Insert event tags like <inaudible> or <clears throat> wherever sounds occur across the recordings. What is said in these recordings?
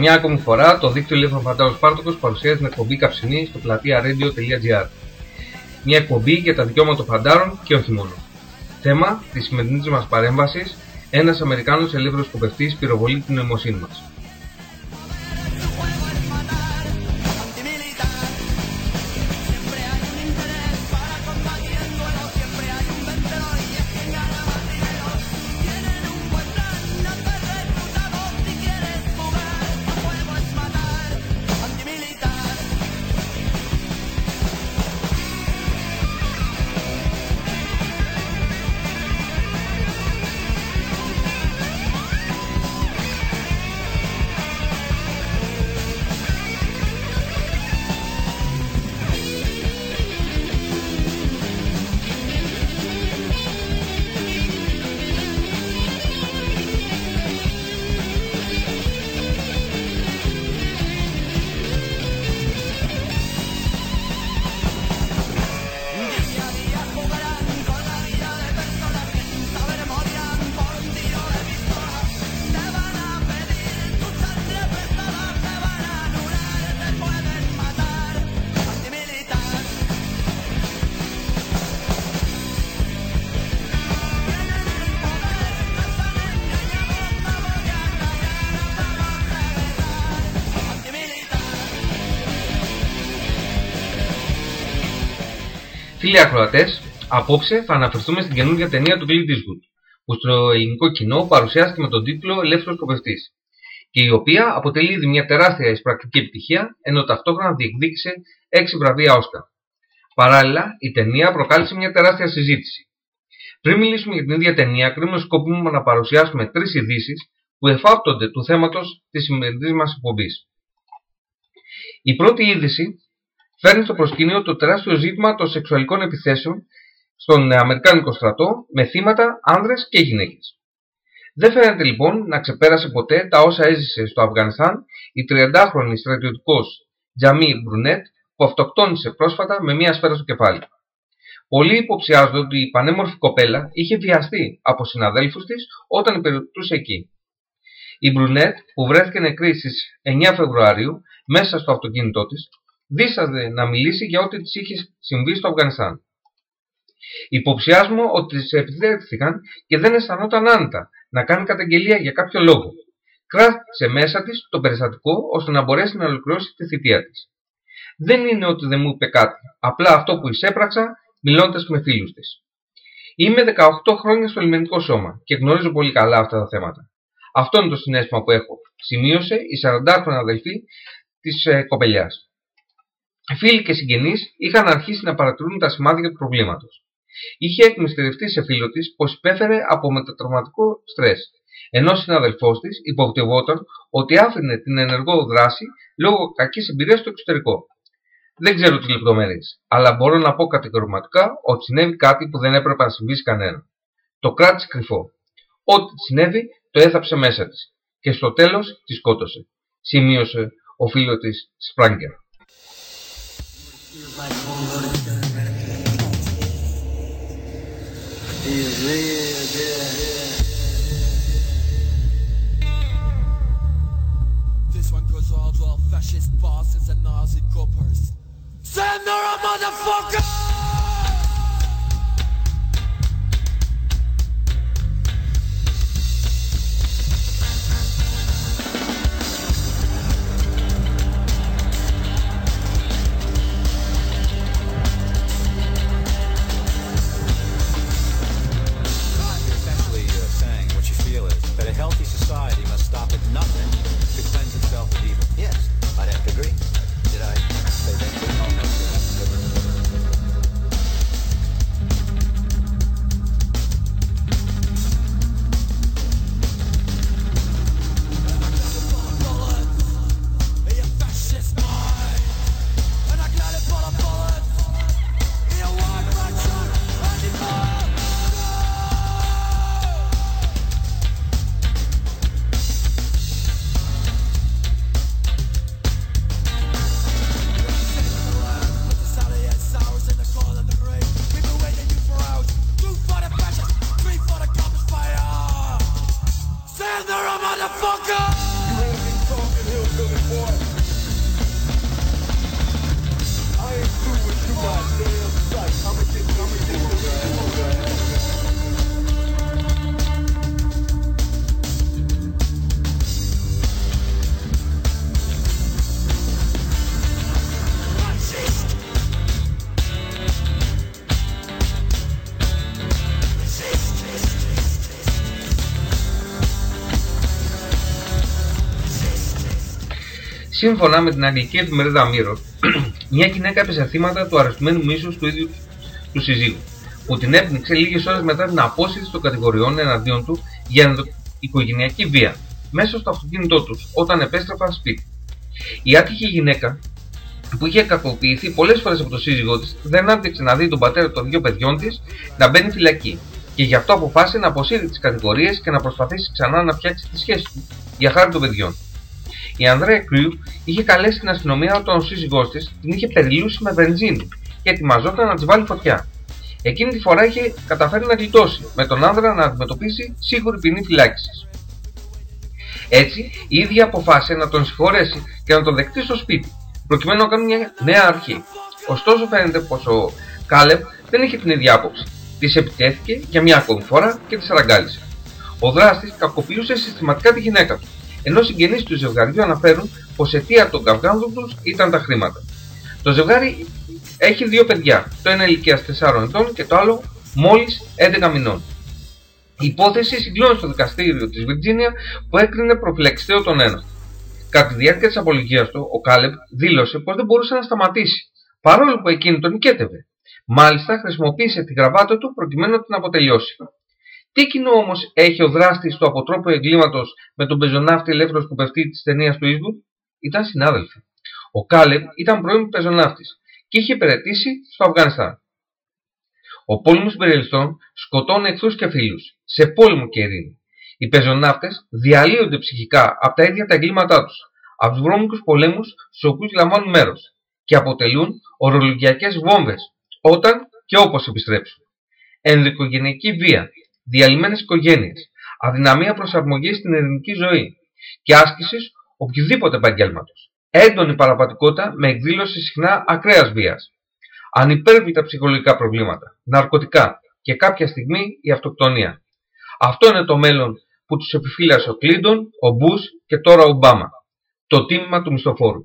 Καλησπέρα. Για μια ακόμη φορά το δίκτυο Ελεύθερων Φαντάρων Σπάρτοκος παρουσιάζει την εκπομπή καψινή στο πλατεία radio.gr. Μια εκπομπή για τα δικαιώματα των φαντάρων και όχι μόνο. Θέμα της σημερινής μας παρέμβασης ένας Αμερικάνος ελεύθερος σκοπευτής πυροβολεί την νοημοσύνη μας. Φίλοι ακροατές, απόψε θα αναφερθούμε στην καινούργια ταινία του Clint Eastwood, που στο ελληνικό κοινό παρουσιάστηκε με τον τίτλο Ελεύθερος Κοπευτής, και η οποία αποτελεί ήδη μια τεράστια εισπρακτική επιτυχία, ενώ ταυτόχρονα διεκδίκησε 6 βραβεία Όσcar. Παράλληλα, η ταινία προκάλεσε μια τεράστια συζήτηση. Πριν μιλήσουμε για την ίδια ταινία, κρίνουμε σκοπίμουμε να παρουσιάσουμε τρεις ειδήσεις που εφάπτονται του θέματος της σημερινής μας εκπομπής. Η πρώτη είδηση φέρνει στο προσκήνιο το τεράστιο ζήτημα των σεξουαλικών επιθέσεων στον Αμερικάνικο στρατό με θύματα άνδρες και γυναίκες. Δεν φαίνεται λοιπόν να ξεπέρασε ποτέ τα όσα έζησε στο Αφγανιστάν η 30χρονη στρατιωτικός Τζαμί Μπρουνέτ που αυτοκτόνησε πρόσφατα με μία σφαίρα στο κεφάλι. Πολλοί υποψιάζονται ότι η πανέμορφη κοπέλα είχε βιαστεί από συναδέλφους της όταν υπηρετούσε εκεί. Η Μπρουνέτ που βρέθηκε νεκρή στις 9 Φεβρουαρίου μέσα στο αυτοκίνητό της δίσταζε να μιλήσει για ό,τι της είχε συμβεί στο Αφγανιστάν. Υποψιάζουμε ότι της επιτέθηκαν και δεν αισθανόταν άνετα να κάνει καταγγελία για κάποιο λόγο. Κράτησε μέσα της το περιστατικό ώστε να μπορέσει να ολοκληρώσει τη θητεία της. Δεν είναι ότι δεν μου είπε κάτι, απλά αυτό που εισέπραξα μιλώντας με φίλους της. Είμαι 18 χρόνια στο λιμενικό σώμα και γνωρίζω πολύ καλά αυτά τα θέματα. Αυτό είναι το συνέστημα που έχω, σημείωσε η 40χρονη αδελφή της ε, κοπελιάς. Φίλοι και συγγενείς είχαν αρχίσει να παρατηρούν τα σημάδια του προβλήματος. Είχε εκμυστηρευτεί σε φίλο της πως υπέφερε από μετατραυματικό στρες, ενώ συναδελφός της υποπτευόταν ότι άφηνε την ενεργό δράση λόγω κακής εμπειρίας στο εξωτερικό. Δεν ξέρω τις λεπτομέρειες, αλλά μπορώ να πω κατηγορηματικά ότι συνέβη κάτι που δεν έπρεπε να συμβεί σε κανένα. Το κράτησε κρυφό. Ό,τι συνέβη το έθαψε μέσα της και στο τέλος τη σκότωσε, σημείωσε ο φίλος της Σπράγκερ. Fascist bosses and Nazi coppers. Send her a motherfucker! Σύμφωνα με την αγγλική εφημερίδα Mirror, <clears throat> μια γυναίκα έπεσε θύματα του αρεστημένου μίσους του ίδιου του συζύγου, που την έπνιξε λίγες ώρες μετά την απόσυρση των κατηγοριών εναντίον του για οικογενειακή βία, μέσα στο αυτοκίνητό τους όταν επέστρεφαν σπίτι. Η άτυχη γυναίκα, που είχε κακοποιηθεί πολλές φορές από τον σύζυγό της, δεν άντεξε να δει τον πατέρα των δύο παιδιών της να μπαίνει φυλακή και γι' αυτό αποφάσισε να αποσύρει τις κατηγορίες και να προσπαθήσει ξανά να φτιάξει τη σχέση του για χάρη των παιδιών. Η Ανδρέα Κρυού είχε καλέσει την αστυνομία όταν ο σύζυγός της την είχε περιλούσει με βενζίνη και ετοιμαζόταν να της βάλει φωτιά. Εκείνη τη φορά είχε καταφέρει να γλιτώσει, με τον άνδρα να αντιμετωπίσει σίγουρη ποινή φυλάκισης. Έτσι, η ίδια αποφάσισε να τον συγχωρέσει και να τον δεχτεί στο σπίτι, προκειμένου να κάνει μια νέα αρχή. Ωστόσο, φαίνεται πως ο Κάλεμ δεν είχε την ίδια άποψη. Της επιτέθηκε για μια ακόμη φορά και της αραγκάλισε. Ο δράστης κακοποιούσε συστηματικά τη γυναίκα του, ενώ συγγενείς του ζευγαριού αναφέρουν πως αιτία των καυγάνδων τους ήταν τα χρήματα. Το ζευγάρι έχει δύο παιδιά, το ένα ηλικίας 4 ετών και το άλλο μόλις 11 μηνών. Η υπόθεση συγκλώνει στο δικαστήριο της Βιρτζίνια που έκρινε προφυλαξιστέο τον ένα. Κατά τη διάρκεια της απολογίας του, ο Κάλεπ δήλωσε πως δεν μπορούσε να σταματήσει, παρόλο που εκείνη τον νικέτευε. Μάλιστα χρησιμοποίησε τη γραβάτα του προκειμένου να την αποτελειώσει. Τι κοινό όμως έχει ο δράστης του αποτρόπου εγκλήματος με τον πεζοναύτη ελεύθερος σκοπευτή της ταινίας του Ίσβουτ, ήταν συνάδελφοι. Ο Κάλεπ ήταν πρώην πεζοναύτης και είχε υπηρετήσει στο Αφγανιστάν. Ο πόλεμος των σκοτώνει εχθρούς και φίλους, σε πόλεμο και ειρήνη. Οι πεζοναύτες διαλύονται ψυχικά από τα ίδια τα εγκλήματά τους, από τους βρώμικους πολέμους στους οποίους λαμβάνουν μέρος και αποτελούν ορολογιακές βόμβες όταν και όπως επιστρέψουν. Ενδοικογενειακή βία, διαλυμένες οικογένειες, αδυναμία προσαρμογής στην ελληνική ζωή και άσκησης οποιοδήποτε επαγγέλματος. Έντονη παραπατικότητα με εκδήλωση συχνά ακραίας βίας. Ανυπέρβλητα ψυχολογικά προβλήματα, ναρκωτικά και κάποια στιγμή η αυτοκτονία. Αυτό είναι το μέλλον που τους επιφύλασε ο Κλίντον, ο Μπούς και τώρα ο Ομπάμα. Το τίμημα του μισθοφόρου.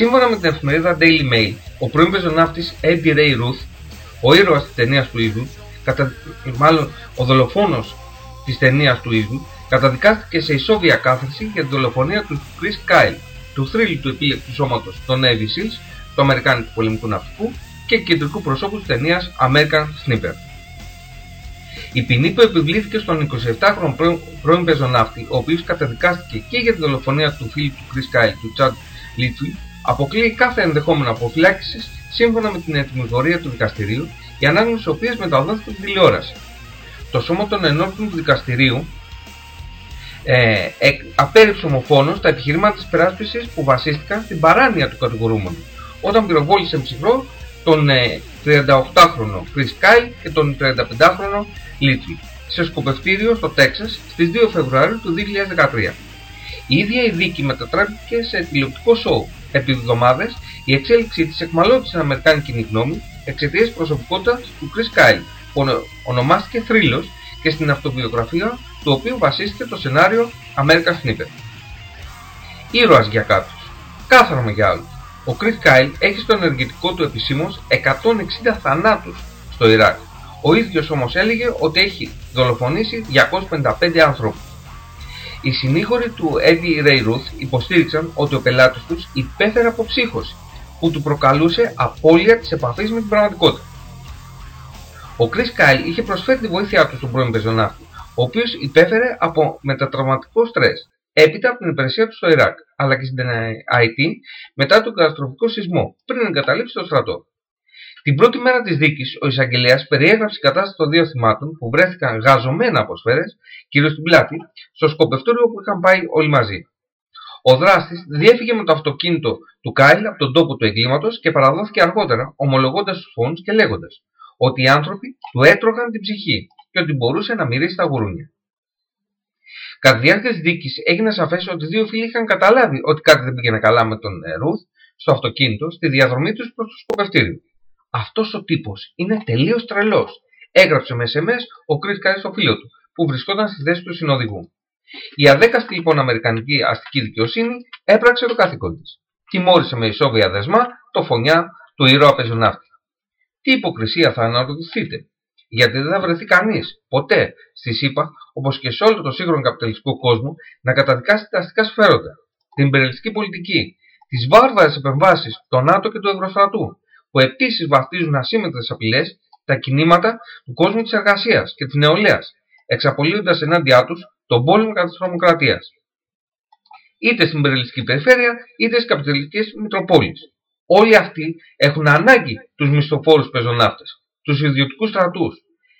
Σύμφωνα με την εφημερίδα Daily Mail, ο πρώην πεζοναύτης Eddie Ray Ruth Ο ήρωας της ταινίας του Eastwood, κατα... μάλλον ο δολοφόνος της ταινίας του Eastwood, καταδικάστηκε σε ισόβια κάθριση για την δολοφονία του Chris Kyle, του θρύλου του επίλεκτου σώματος των Navy Seals, του Αμερικάνικου πολεμικού ναυτικού και κεντρικού προσώπου της ταινίας American Sniper. Η ποινή που επιβλήθηκε στον 27χρονο πρώην πεζοναύτη, ο οποίος καταδικάστηκε και για τη δολοφονία του φίλου του Chris Kyle, του Chad Little, αποκλείει κάθε ενδεχόμενο αποφυλάκησης σύμφωνα με την ετοιμιγωρία του δικαστηρίου, η ανάγνωση της οποίας μεταδόθηκε στην τηλεόραση. Το σώμα των ενόρκων του δικαστηρίου ε, απέρριψε ομοφόνος τα επιχειρήματα της περάσπισης που βασίστηκαν στην παράνοια του κατηγορούμενου, όταν πυροβόλησε ψυχρό τον 38χρονο ε, Chris Kyle και τον 35χρονο Little σε σκοπευτήριο στο Τέξας στις 2 Φεβρουαρίου του 2013. Η ίδια η δίκη μετατράπηκε σε τηλεοπτικό σοου. Επί εβδομάδες η εξέλιξη της εκμαλώτησε στην Αμερικάνικη κοινή γνώμη εξαιτίας της προσωπικότητας του Chris Kyle που ονομάστηκε θρύλος και στην αυτοβιογραφία του οποίου βασίστηκε το σενάριο American Sniper. Ήρωας για κάποιους, κάθαρμα για άλλους. Ο Chris Kyle έχει στο ενεργητικό του επισήμως 160 θανάτους στο Ιράκ. Ο ίδιος όμως έλεγε ότι έχει δολοφονήσει 255 άνθρωπους. Οι συνήγοροι του Eddie Ray Ruth υποστήριξαν ότι ο πελάτης τους υπέφερε από ψύχωση που του προκαλούσε απώλεια της επαφής με την πραγματικότητα. Ο Chris Kyle είχε προσφέρει τη βοήθειά του στον πρώην πεζοναύτη, ο οποίος υπέφερε από μετατραυματικό στρες έπειτα από την υπηρεσία του στο Ιράκ, αλλά και στην IT μετά τον καταστροφικό σεισμό, πριν εγκαταλείψει το στρατό. Την πρώτη μέρα της δίκης, ο εισαγγελέας περιέγραψε την κατάσταση των δύο θυμάτων που βρέθηκαν γαζωμένα από σφαίρες, κυρίως στην πλάτη, στο σκοπευτούριο που είχαν πάει όλοι μαζί. Ο δράστης διέφυγε με το αυτοκίνητο του Κάιλ από τον τόπο του εγκλήματος και παραδόθηκε αργότερα, ομολογώντας του φόνους και λέγοντας ότι οι άνθρωποι του έτρωγαν την ψυχή και ότι μπορούσε να μυρίσει τα γουρούνια. Κατά τη διάρκεια της δίκης έγινε σαφές ότι οι δύο φίλοι είχαν καταλάβει ότι κάτι δεν πήγαινε καλά με τον Ρουθ στο αυτοκίνητο στη διαδρομή τους προς το σκοπευτήριο. Αυτός ο τύπος είναι τελείως τρελός, έγραψε με SMS ο Chris Kyle στο φίλο του, που βρισκόταν στη θέση του συνοδηγού. Η αδέκαστη λοιπόν Αμερικανική αστική δικαιοσύνη έπραξε το καθήκον της. Τιμώρησε με ισόβια δεσμά το φονιά του ήρωα πεζοναύτη. Τι υποκρισία θα αναρωτηθείτε, γιατί δεν θα βρεθεί κανείς ποτέ στις ΗΠΑ, όπως και σε όλο το σύγχρονο καπιταλιστικό κόσμο, να καταδικάσει τα αστικά συμφέροντα, την ιμπεριαλιστική πολιτική, τις βάρβαρες επεμβάσεις του ΝΑΤΟ και του Ευρωστρατού, που επίσης βαφτίζουν ασύμμετρε απειλές τα κινήματα του κόσμου της εργασίας και της νεολαίας, εξαπολύοντας ενάντια τους τον πόλεμο κατά της τρομοκρατίας. Είτε στην υπερελιστική περιφέρεια, είτε στις καπιταλιστικές μητροπόλεις. Όλοι αυτοί έχουν ανάγκη τους μισθοφόρους πεζοναύτες, τους ιδιωτικούς στρατούς.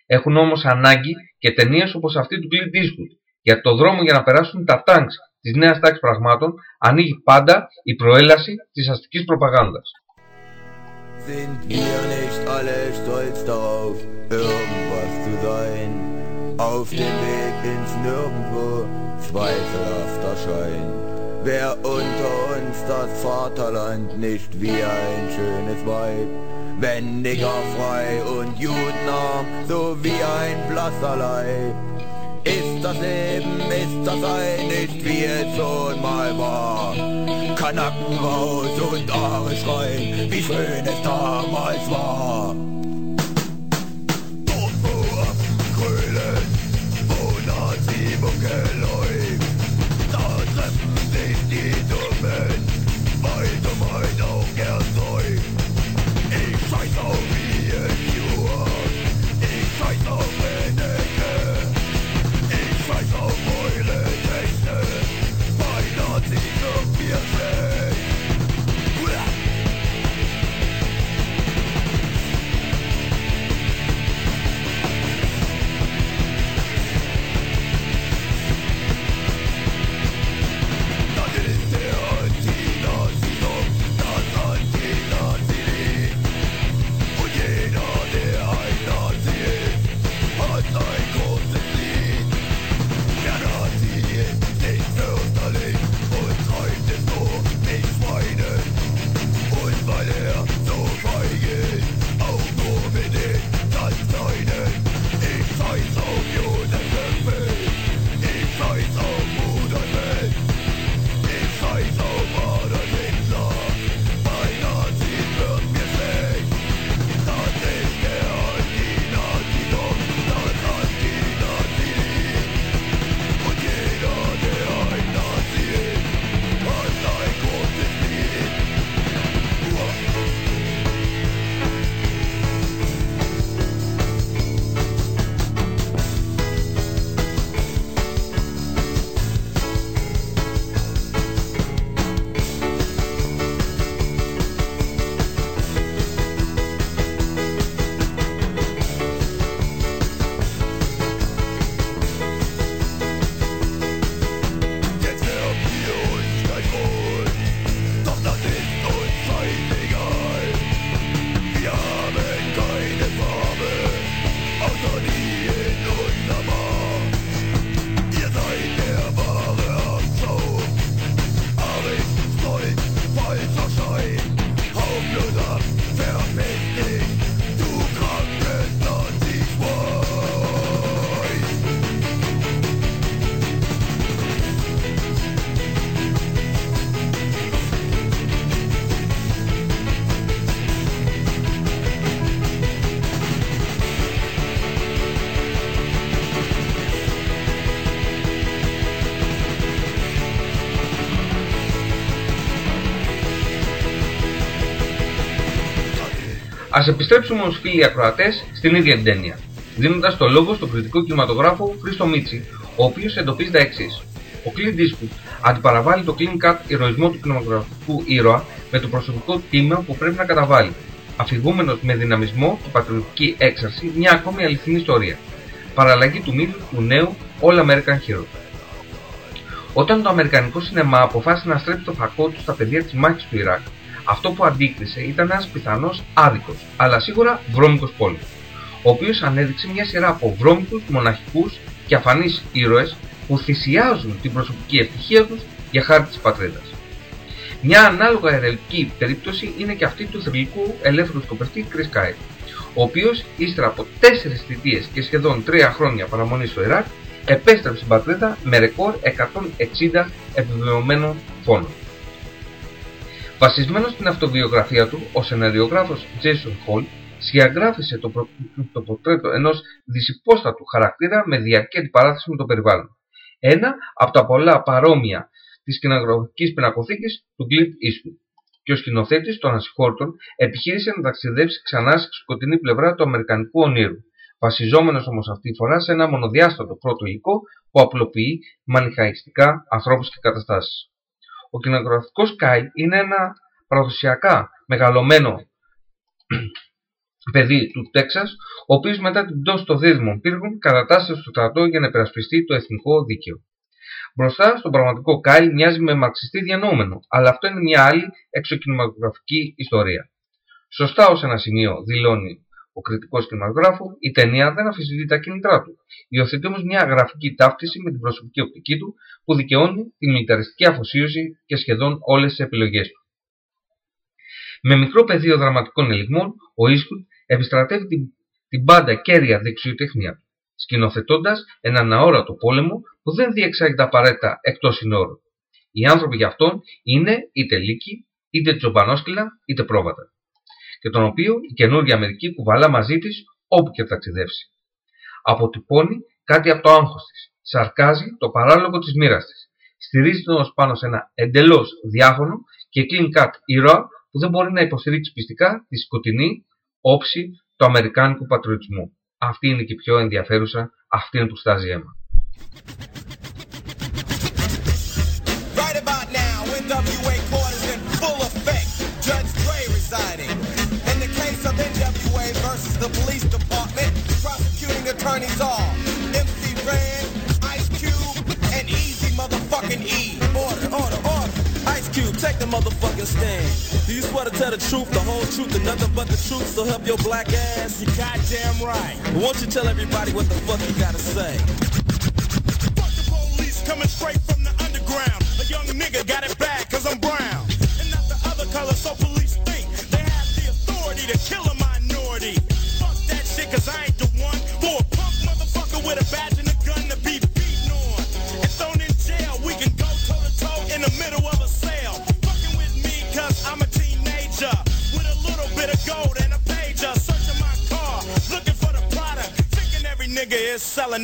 Έχουν όμως ανάγκη και ταινίες όπως αυτή του Clint Eastwood, για το δρόμο για να περάσουν τα τάγκς της νέας τάξης πραγμάτων ανοίγει πάντα η προέλαση της αστικής προπαγάνδας. Sind wir nicht alle stolz darauf, irgendwas zu sein? Auf dem Weg ins Nirgendwo, zweifelhafter Schein. Wer unter uns das Vaterland nicht wie ein schönes Weib wenn frei und judenarm, so wie ein blasser Leib. Ist das Leben, ist das ein, nicht wie es schon mal war. Kanacken raus und Aare schreien, wie schön es damals war. Dort wo Grölen, wo Nazi-Mucke Ας επιστρέψουμε ως φίλοι ακροατές στην ίδια την ταινία, δίνοντας το λόγο στον κριτικό κινηματογράφο Χρήστο Μίτσι, ο οποίος εντοπίζει τα εξής. Ο Clint Eastwood αντιπαραβάλλει το clean cut ηρωισμό του κινηματογραφικού ήρωα με το προσωπικό τίμημα που πρέπει να καταβάλει, αφηγούμενος με δυναμισμό και πατριωτική έξαρση μια ακόμη αληθινή ιστορία. Παραλλαγή του μύθου του νέου All American Hero. Όταν το Αμερικανικό σινεμά αποφάσισε να στρέψει το φακό του στα πεδία της μάχης του Ιράκ, αυτό που αντίκρισε ήταν ένας πιθανός άδικος, αλλά σίγουρα βρώμικος πόλεμος, ο οποίος ανέδειξε μια σειρά από βρώμικους, μοναχικούς και αφανείς ήρωες που θυσιάζουν την προσωπική ευτυχία τους για χάρη της πατρίδας. Μια ανάλογα ερελική περίπτωση είναι και αυτή του θρηλυκού ελεύθερου σκοπευτή Chris Kyle, ο οποίος ύστερα από 4 θητείες και σχεδόν 3 χρόνια παραμονής στο Ιράκ επέστρεψε στην πατρίδα με ρεκόρ 160 επιβεβαιωμένων φόνων. Βασισμένος στην αυτοβιογραφία του, ο σεναριογράφος Jason Hall σχεδιάγραφησε το, προ... το πορτρέτο ενός δυσυπόστατου χαρακτήρα με διαρκή αντιπαράθεση με το περιβάλλον. Ένα από τα πολλά παρόμοια της κοινογραφικής πινακοθήκης του Clint Eastwood. Και ο σκηνοθέτης των ασυγχώρτων επιχείρησε να ταξιδέψει ξανά στη σκοτεινή πλευρά του Αμερικανικού ονείρου, βασιζόμενος όμως αυτή τη φορά σε ένα μονοδιάστατο πρώτο υλικό που απλοποιεί μανιχαϊστικά ανθρώπους και καταστάσεις. Ο κινηματογραφικός Κάι είναι ένα παραδοσιακά μεγαλωμένο παιδί του Τέξας, ο οποίος μετά την πτώση των δίδυμων πύργων κατατάσσεται στο στρατό για να υπερασπιστεί το εθνικό δίκαιο. Μπροστά στον πραγματικό Κάι μοιάζει με μαρξιστή διανοούμενο, αλλά αυτό είναι μια άλλη εξοκινηματογραφική ιστορία. Σωστά ως ένα σημείο δηλώνει ο κριτικός κινηματογράφου, η ταινία δεν αφισβητεί τα κίνητρά του. Υιοθετεί όμως μια γραφική ταύτιση με την προσωπική οπτική του που δικαιώνει τη μιλιταριστική αφοσίωση και σχεδόν όλες τις επιλογές του. Με μικρό πεδίο δραματικών ελιγμών, ο Ίσκουτ επιστρατεύει την, την πάντα κέρια δεξιοτεχνία του, σκηνοθετώντας έναν αόρατο πόλεμο που δεν διεξάγεται απαραίτητα εκτός συνόρων. Οι άνθρωποι για αυτόν είναι είτε λύκοι, είτε τζομπανόσκυλα, είτε πρόβατα και τον οποίο η καινούργια Αμερική κουβαλά μαζί της όπου και ταξιδεύσει. Αποτυπώνει κάτι από το άγχος της, σαρκάζει το παράλογο της μοίρας της, στηρίζεται όμως πάνω σε ένα εντελώς διάφωνο και clean cut ήρωα που δεν μπορεί να υποστηρίξει πιστικά τη σκοτεινή όψη του αμερικάνικου πατριωτισμού. Αυτή είναι και η πιο ενδιαφέρουσα, αυτή είναι που στάζει αίμα. The police department. Prosecuting attorneys are MC Ren, Ice Cube, and Easy motherfucking E. Order, order, order. Ice Cube, take the motherfucking stand. Do you swear to tell the truth, the whole truth, and nothing but the truth, so help your black ass? You goddamn right. Won't you tell everybody what the fuck you gotta say? Fuck the police coming straight from the underground.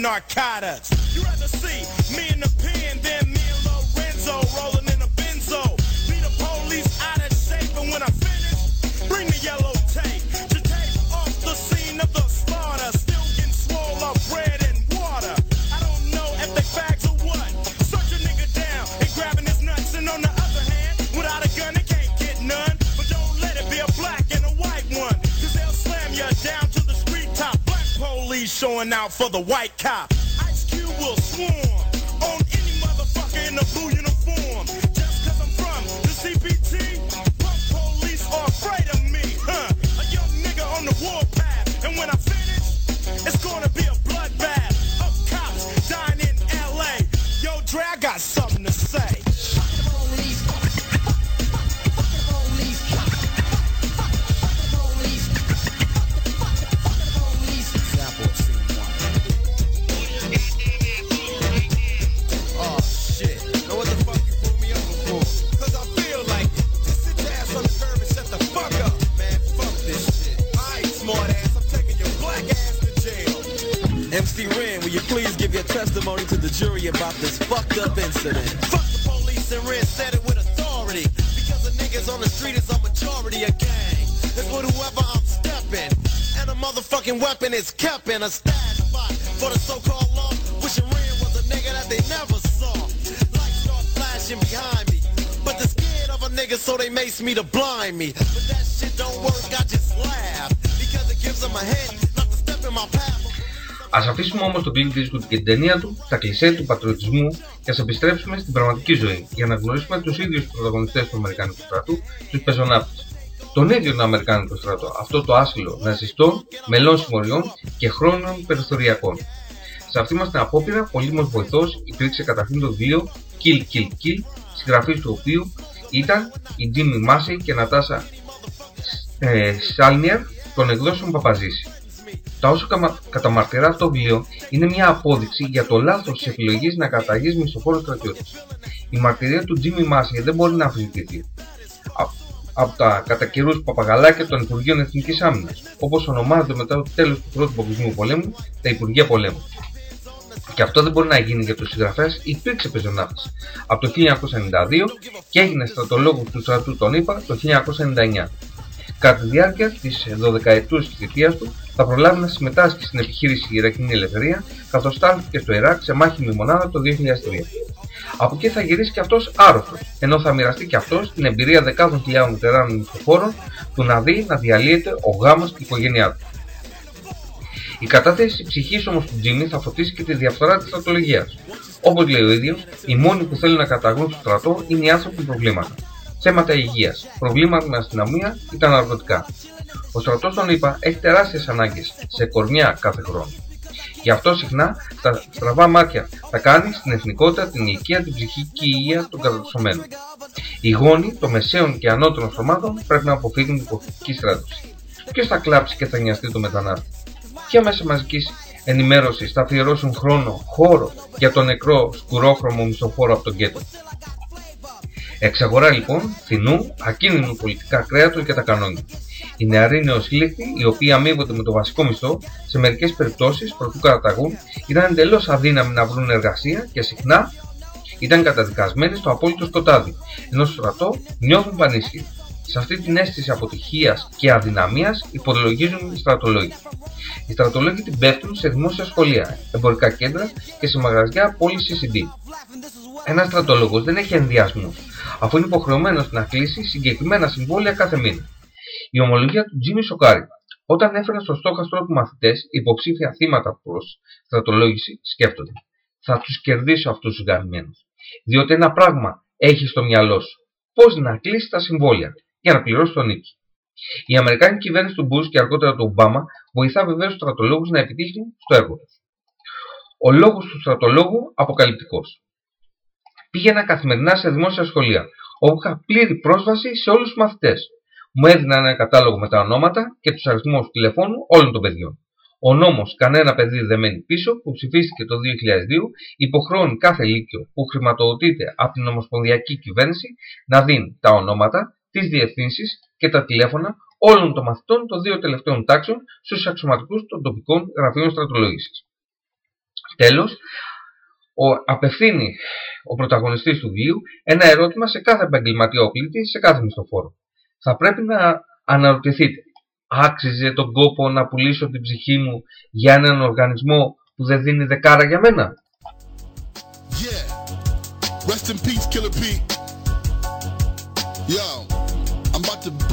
narcotics. You rather see me in the pen than me and Lorenzo rolling in a benzo. Be the police out of shape, and when I finish, bring the yellow tape to take off the scene of the slaughter. Still getting swole up bread and water. I don't know if they facts or what. Search a nigga down and grabbing his nuts, and on the other hand, without a gun, it can't get none. But don't let it be a black and a white one, cause they'll slam you down to the street top. Black police showing out for the white. Not to step in my path. Ας αφήσουμε όμως τον Clint Eastwood και την ταινία του, τα κλισέ του πατριωτισμού και ας επιστρέψουμε στην πραγματική ζωή για να γνωρίσουμε τους ίδιους πρωταγωνιστές του Αμερικανικού στρατού, τους πεζοναύτες. Τον ίδιο τον Αμερικάνικο στρατό, αυτό το άσυλο ναζιστών, μελών συμμοριών και χρόνων περιθωριακών. Σε αυτή μας την απόπειρα, πολύμος βοηθός υπήρξε καταρχήν το βιβλίο Kill Kill Kill, συγγραφής του οποίου ήταν η Jimmy Massey και Νατάσα ε, Σάλνιερ των εκδόσεων Παπαζήση. Τα όσο κατα... καταμαρτυρά αυτό το βιβλίο είναι μια απόδειξη για το λάθος της επιλογής να καταγείς μισοφόρο στρατιώτης. Η μαρτυρία του Jimmy Massey δεν μπορεί να αμφισβητηθεί από τα κατά καιρούς παπαγαλάκια των Υπουργείων Εθνικής Άμυνας, όπως ονομάζονται μετά το τέλος του Πρώτου Παγκοσμίου Πολέμου τα Υπουργεία Πολέμου. Και αυτό δεν μπορεί να γίνει για τους συγγραφέα, υπήρξε πεζοναύτη από το 1992 και έγινε στρατολόγος του στρατού των ΗΠΑ το 1999. Κατά τη διάρκεια της 12ετού θητείας του, θα προλάβει να συμμετάσχει στην επιχείρηση Ιρακινή Ελευθερία, καθώς στάλθηκε στο Ιράκ σε μάχημη μονάδα το 2003. Από εκεί θα γυρίσει και αυτός άρρωστος, ενώ θα μοιραστεί και αυτός την εμπειρία δεκάδων χιλιάδων βετεράνων νυχτοφόρων του να δει να διαλύεται ο γάμος και η οικογένειά του. Η κατάθεση ψυχής όμως του Τζίμι θα φωτίσει και τη διαφθορά της στρατολογίας. Όπως λέει ο ίδιος, οι μόνοι που θέλουν να καταγούν στο στρατό είναι οι άνθρωποι με προβλήματα. Θέματα υγείας, προβλήματα με αστυνομία ή τα ναρκωτικά. Ο στρατός των ΗΠΑ έχει τεράστιες ανάγκες σε κορμιά κάθε χρόνο. Γι' αυτό συχνά τα στραβά μάτια θα κάνει στην εθνικότητα, την ηλικία, την ψυχική υγεία των κατατοσσομένων. Οι γόνοι των μεσαίων και ανώτερων σωμάτων πρέπει να αποφύγουν την πολιτική στράτευση. Ποιος θα κλάψει και θα νοιαστεί το μετανάστη; Ποια μέσα μαζικής ενημέρωσης θα αφιερώσουν χρόνο, χώρο για τον νεκρό σκουρόχρωμο μισοφόρο από τον κέτο. Εξαγορά λοιπόν φθηνού, ακίνηνου πολιτικά κρέατος για τα κανόνια. Οι νεαροί νεοσύλλεκτοι, οι οποίοι αμείβονται με το βασικό μισθό, σε μερικές περιπτώσεις, προτού καταταγούν, ήταν εντελώς αδύναμοι να βρουν εργασία και συχνά ήταν καταδικασμένοι στο απόλυτο σκοτάδι, ενώ στο στρατό νιώθουν πανίσχυροι. Σε αυτή την αίσθηση αποτυχίας και αδυναμίας υπολογίζουν οι στρατολόγοι. Οι στρατολόγοι την πέφτουν σε δημόσια σχολεία, εμπορικά κέντρα και σε μαγαζιά πώληση CD. Ένας στρατολόγος δεν έχει ενδιασμούς, αφού είναι υποχρεωμένος να κλείσει συγκεκριμένα συμβόλαια κάθε μήνα. Η ομολογία του Τζίμι σοκάρει. Όταν έφεραν στο στόχαστρο του μαθητές υποψήφια θύματα προς στρατολόγηση, σκέφτονται. Θα τους κερδίσω αυτούς τους γαμμένου. Διότι ένα πράγμα έχει στο μυαλό σου. Πώς να κλείσει τα συμβόλαια για να πληρώσει τον νίκη. Η Αμερικάνικη κυβέρνηση του Μπούς και αργότερα του Ομπάμα βοηθά βεβαίως τους στρατολόγους να επιτύχουν στο έργο τους. Ο λόγος του στρατολόγου αποκαλυπτικός. Πήγαινα καθημερινά σε δημόσια σχολεία, όπου είχα πλήρη πρόσβαση σε όλους τους μαθητές. Μου έδιναν ένα κατάλογο με τα ονόματα και τους αριθμούς τηλεφώνου όλων των παιδιών. Ο νόμος Κανένα παιδί δεν μένει πίσω, που ψηφίστηκε το 2002, υποχρεώνει κάθε λύκειο που χρηματοδοτείται από την Ομοσπονδιακή Κυβέρνηση να δίνει τα ονόματα, τις διευθύνσεις και τα τηλέφωνα όλων των μαθητών των δύο τελευταίων τάξεων στους αξιωματικούς των τοπικών γραφείων στρατολόγησης. Τέλος, απευθύνει ο πρωταγωνιστής του βιβλίου ένα ερώτημα σε κάθε επαγγελματία οπλίτη, σε κάθε μισθοφόρο. Θα πρέπει να αναρωτηθείτε, άξιζε τον κόπο να πουλήσω την ψυχή μου για έναν οργανισμό που δεν δίνει δεκάρα για μένα; Yeah. Rest in peace, Killer Pete. Yo, I'm about to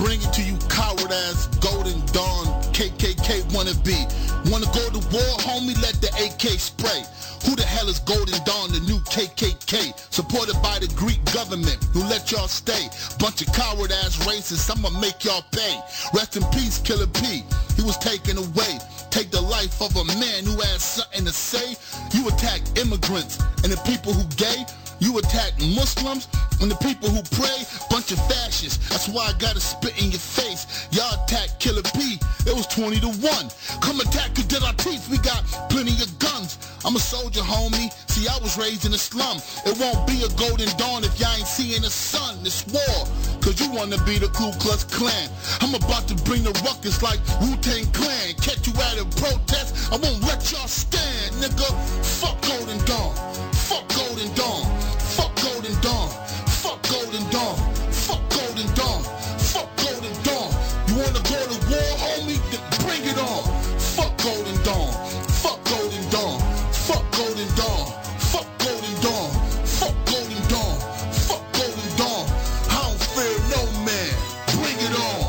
bring it to you, coward ass Golden Dawn KKK wannabe. Wanna go to war, homie? Let the AK spray. Who the hell is Golden Dawn, the new KKK? Supported by the Greek government who let y'all stay. Bunch of coward ass racists, I'ma make y'all pay. Rest in peace, Killer P. He was taken away. Take the life of a man who has something to say. You attack immigrants and the people who gay. You attack Muslims and the people who pray, bunch of fascists. That's why I gotta spit in your face. Y'all attack Killer P. It was 20 to 1. Come attack teeth. we got plenty of guns. I'm a soldier, homie. See, I was raised in a slum. It won't be a golden dawn if y'all ain't seeing the sun. This war. Cause you wanna be the Ku Klux Klan. I'm about to bring the ruckus like Wu-Tang Clan. Catch you at a protest. I won't let y'all stand, nigga. Fuck Golden Dawn. Fuck Golden Dawn. Fuck Golden Dawn. Fuck Golden Dawn. Fuck Golden Dawn. Fuck Golden Dawn. You wanna go to war, homie? Then bring it on. Fuck Golden Dawn. Fuck Golden Dawn. Fuck Golden Dawn. Fuck Golden Dawn. Fuck Golden Dawn. Fuck Golden Dawn. I don't fear no man. Bring it on.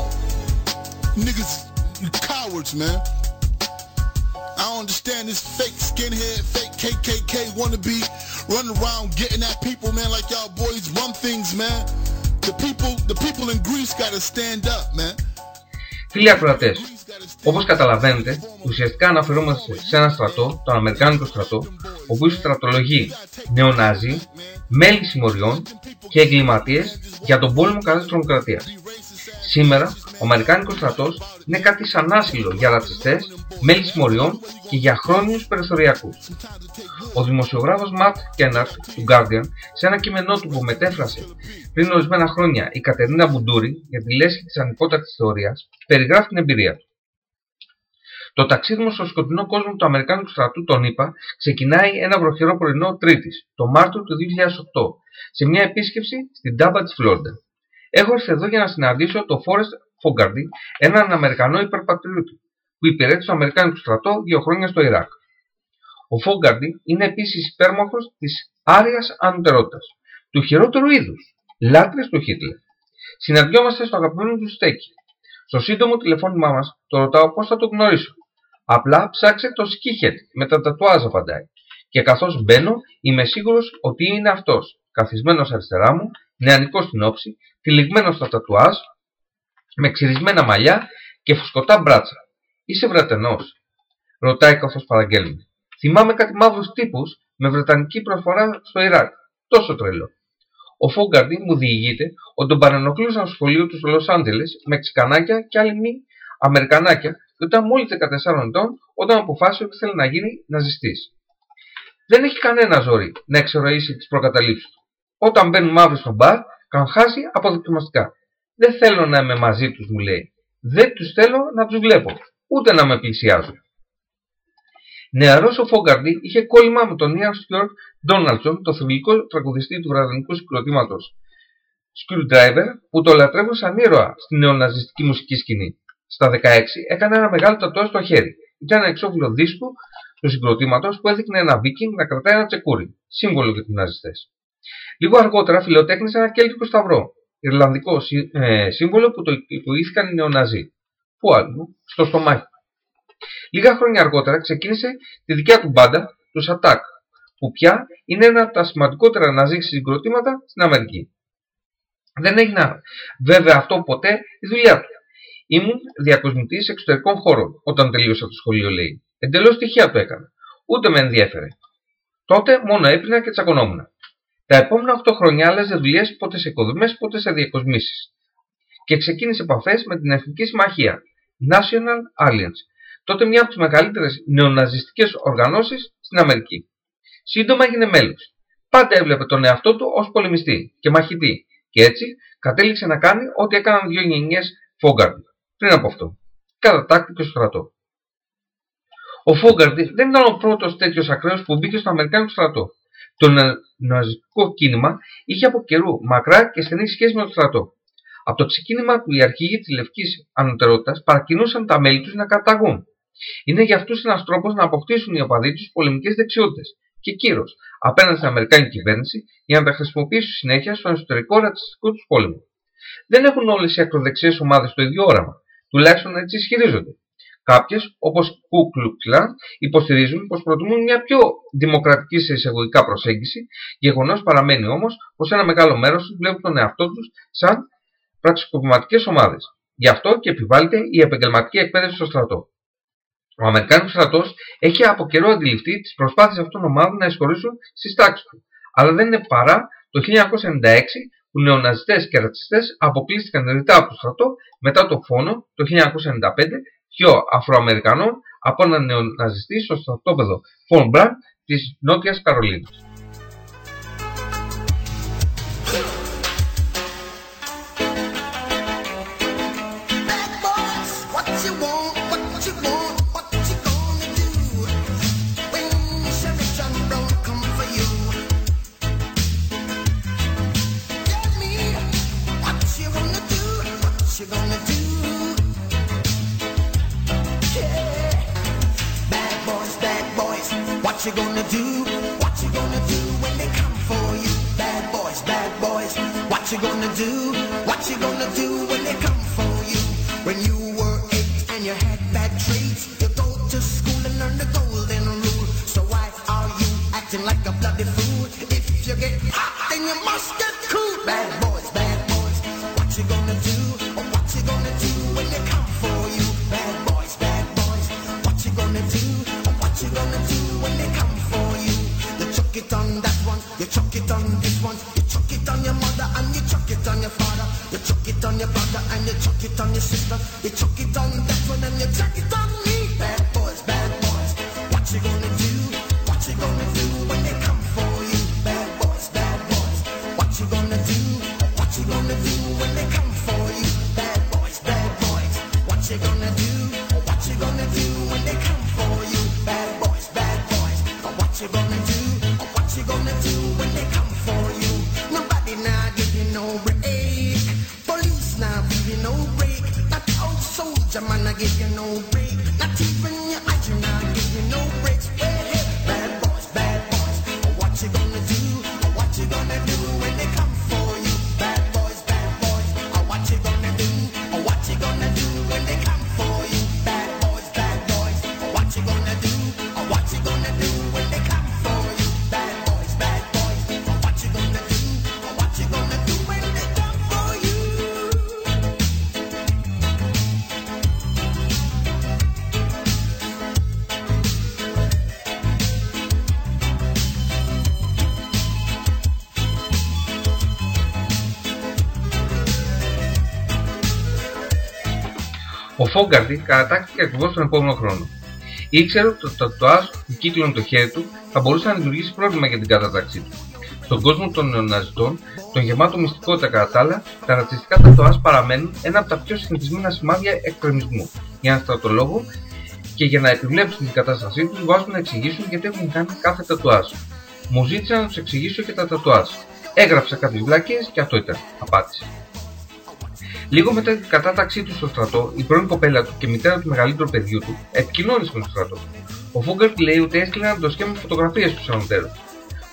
Niggas, you cowards, man. I don't understand this fake skinhead, fake KKK wannabe running around getting at people, man, like y'all boys run things, man. The people, the people in Greece gotta stand up, man. Φίλοι ακροατές, όπως καταλαβαίνετε, ουσιαστικά αναφερόμαστε σε ένα στρατό, τον Αμερικάνικο στρατό, ο οποίος στρατολογεί νεονάζοι, μέλη συμμοριών και εγκληματίες για τον πόλεμο κατά της τρομοκρατίας. Σήμερα, ο Αμερικάνικος στρατός είναι κάτι σαν άσυλο για ρατσιστές, μέλη συμμοριών και για χρόνιους περιθωριακούς. Ο δημοσιογράφος Ματ Κέναρτ του Guardian, σε ένα κείμενό του που μετέφρασε πριν ορισμένα χρόνια η Κατερίνα Μπουντούρη για τη λέσχη της ανυπότακτης θεωρίας, περιγράφει την εμπειρία του. Το ταξίδι μου στο σκοτεινό κόσμο του Αμερικάνικου στρατού, τον είπα, ξεκινάει ένα βροχερό πρωινό Τρίτης, το Μάρτιο του 2008, σε μια επίσκεψη στην Τάμπα της Φλόρντα. Έχω έρθει εδώ για να συναντήσω τον Φόρεστ Φόγκαρντι, έναν Αμερικανό υπερπατριώτη, που υπηρέτησε στο Αμερικάνικο στρατό δύο χρόνια στο Ιράκ. Ο Φόγκαρντι είναι επίσης υπέρμαχος της άριας ανωτερότητα, του χειρότερου είδους, λάτρε του Χίτλερ. Συναντιόμαστε στο αγαπημένο του στέκι. Στο σύντομο τηλεφώνημά μας το ρωτάω πώς θα το γνωρίσω. Απλά ψάξε το σκίχετ με τα τατουάζ απαντάει. Και καθώς μπαίνω είμαι σίγουρος ότι είναι αυτός, καθισμένος αριστερά μου, νεανικό στην όψη, τυλιγμένο στα τατουάζ, με ξυρισμένα μαλλιά και φουσκωτά μπράτσα. Είσαι βρετανός, ρωτάει καθώς παραγγέλνει. Θυμάμαι κάτι μαύρους τύπους με βρετανική προφορά στο Ιράκ. Τόσο τρελό. Ο Φόγκαρντι μου διηγείται ότι τον παρενοχλούσαν στο σχολείο τους στο Λος Άντζελες Μεξικανάκια και άλλοι μη Αμερικανάκια και ήταν μόλις 14 ετών όταν αποφάσισε ότι θέλει να γίνει ναζιστής. Δεν έχει κανένα ζόρι να εξοραίσει τις προκαταλήψεις του. Όταν μπαίνουν μαύροι στο μπαρ, χάσει αποδοκιμαστικά. Δεν θέλω να είμαι μαζί τους, μου λέει. Δεν τους θέλω να τους βλέπω, ούτε να με πλησιάζουν. Νεαρός ο Φόγκαρντι είχε κόλλημα με τον Ιαν Στιόρκ Ντόναλτσον, το θρηλυκό τραγουδιστή του βραδινικού συγκροτήματος Screwdriver, που το λατρεύουν σαν ήρωα στην νεοναζιστική μουσική σκηνή. Στα 16 έκανε ένα μεγάλο τατό στο χέρι. Ήταν ένα εξώφυλλο δίσκου του συγκροτήματος που έδειχνε ένα βίκινγκ να κρατάει ένα τσεκούρι, σύμβολο για τους ναζιστές. Λίγο αργότερα φιλοτέχνησε ένα κέλτικο σταυρό, Ιρλανδικός ε, σύμβολο που το υπογήθηκαν οι νεοναζί. Πού άλλο, στο στομάχι. Λίγα χρόνια αργότερα ξεκίνησε τη δικιά του μπάντα, του Σατάκ, που πια είναι ένα από τα σημαντικότερα ναζί συγκροτήματα στην Αμερική. Δεν έγινα βέβαια αυτό ποτέ η δουλειά του. Ήμουν διακοσμητής εξωτερικών χώρων όταν τελείωσα το σχολείο, λέει. Εντελώς τυχαία το έκανα. Ούτε με ενδιέφερε. Τότε μόνο έπινα και τσακωνόμουν. Τα επόμενα 8 χρόνια άλλαζε δουλειές πότε σε οικοδομές, πότε σε διακοσμήσεις. Και ξεκίνησε επαφές με την Εθνική Συμμαχία, National Alliance, τότε μια από τις μεγαλύτερες νεοναζιστικές οργανώσεις στην Αμερική. Σύντομα έγινε μέλος. Πάντα έβλεπε τον εαυτό του ως πολεμιστή και μαχητή, και έτσι κατέληξε να κάνει ό,τι έκαναν δύο γενιές Φόγκαρντ πριν από αυτό. Κατατάκτηκε στο στρατό. Ο Φόγκαρντ δεν ήταν ο πρώτος τέτοιος ακραίος που μπήκε στο Αμερικάνικο στρατό. Το ναζιστικό κίνημα είχε από καιρού μακρά και στενή σχέση με το στρατό. Από το ξεκίνημα του οι αρχηγοί της Λευκής Ανωτερότητας παρακινούσαν τα μέλη τους να καταγούν. Είναι για αυτούς ένας τρόπος να αποκτήσουν οι οπαδοί τους πολεμικές δεξιότητες και κύρος απέναντι στην Αμερικάνικη κυβέρνηση για να τα χρησιμοποιήσουν συνέχεια στον εσωτερικό ρατσιστικό τους πόλεμο. Δεν έχουν όλες οι ακροδεξιές ομάδες το ίδιο όραμα, τουλάχιστον έτσι ισχυρίζονται. Κάποιες, όπως Κούκλουκλα, υποστηρίζουν πως προτιμούν μια πιο δημοκρατική σε εισαγωγικά προσέγγιση, γεγονός παραμένει όμως πως ένα μεγάλο μέρος τους βλέπουν τον εαυτό τους σαν πραξικοπηματικές ομάδες. Γι' αυτό και επιβάλλεται η επαγγελματική εκπαίδευση στο στρατό. Ο Αμερικάνικος στρατός έχει από καιρό αντιληφθεί τις προσπάθειες αυτών των ομάδων να εισχωρήσουν στις τάξεις του, αλλά δεν είναι παρά το 1996 που νεοναζιστές και ρατσιστές αποκλείστηκαν ρητά από το στρατό μετά το φόνο το 1995 πιο Αφροαμερικανών από έναν νεοναζιστή στο στρατόπεδο Φον Μπραν της Νότιας Καρολίνας. Ο Φόγκαρτη κατατάχθηκε ακριβώ τον επόμενο χρόνο. Ήξερε ότι το τατουάζ που κύκλωνε το χέρι του θα μπορούσε να δημιουργήσει πρόβλημα για την κατάταξή του. Στον κόσμο των νεοναζιστών, τον γεμάτο μυστικότητα κατά τα άλλα, τα ρατσιστικά τατουάζ παραμένουν ένα από τα πιο συνηθισμένα σημάδια εκτρεμισμού. Για έναν στρατολόγο και για να επιβλέψουν την κατάστασή τους, βάζουν να εξηγήσουν γιατί έχουν κάνει κάθε τατουάζ. Μου ζήτησαν να τους εξηγήσω και τα τατουάζ. Έγραψα κάποιες βλάκες και αυτό ήταν, απάντησε. Λίγο μετά την κατάταξή του στο στρατό, η πρώην κοπέλα του και μητέρα του μεγαλύτερου παιδιού του επικοινώνησε με τον στρατό. Ο Φόγκαρτ λέει ότι έστειλαν το σχέμα φωτογραφίες του ανωτέρου,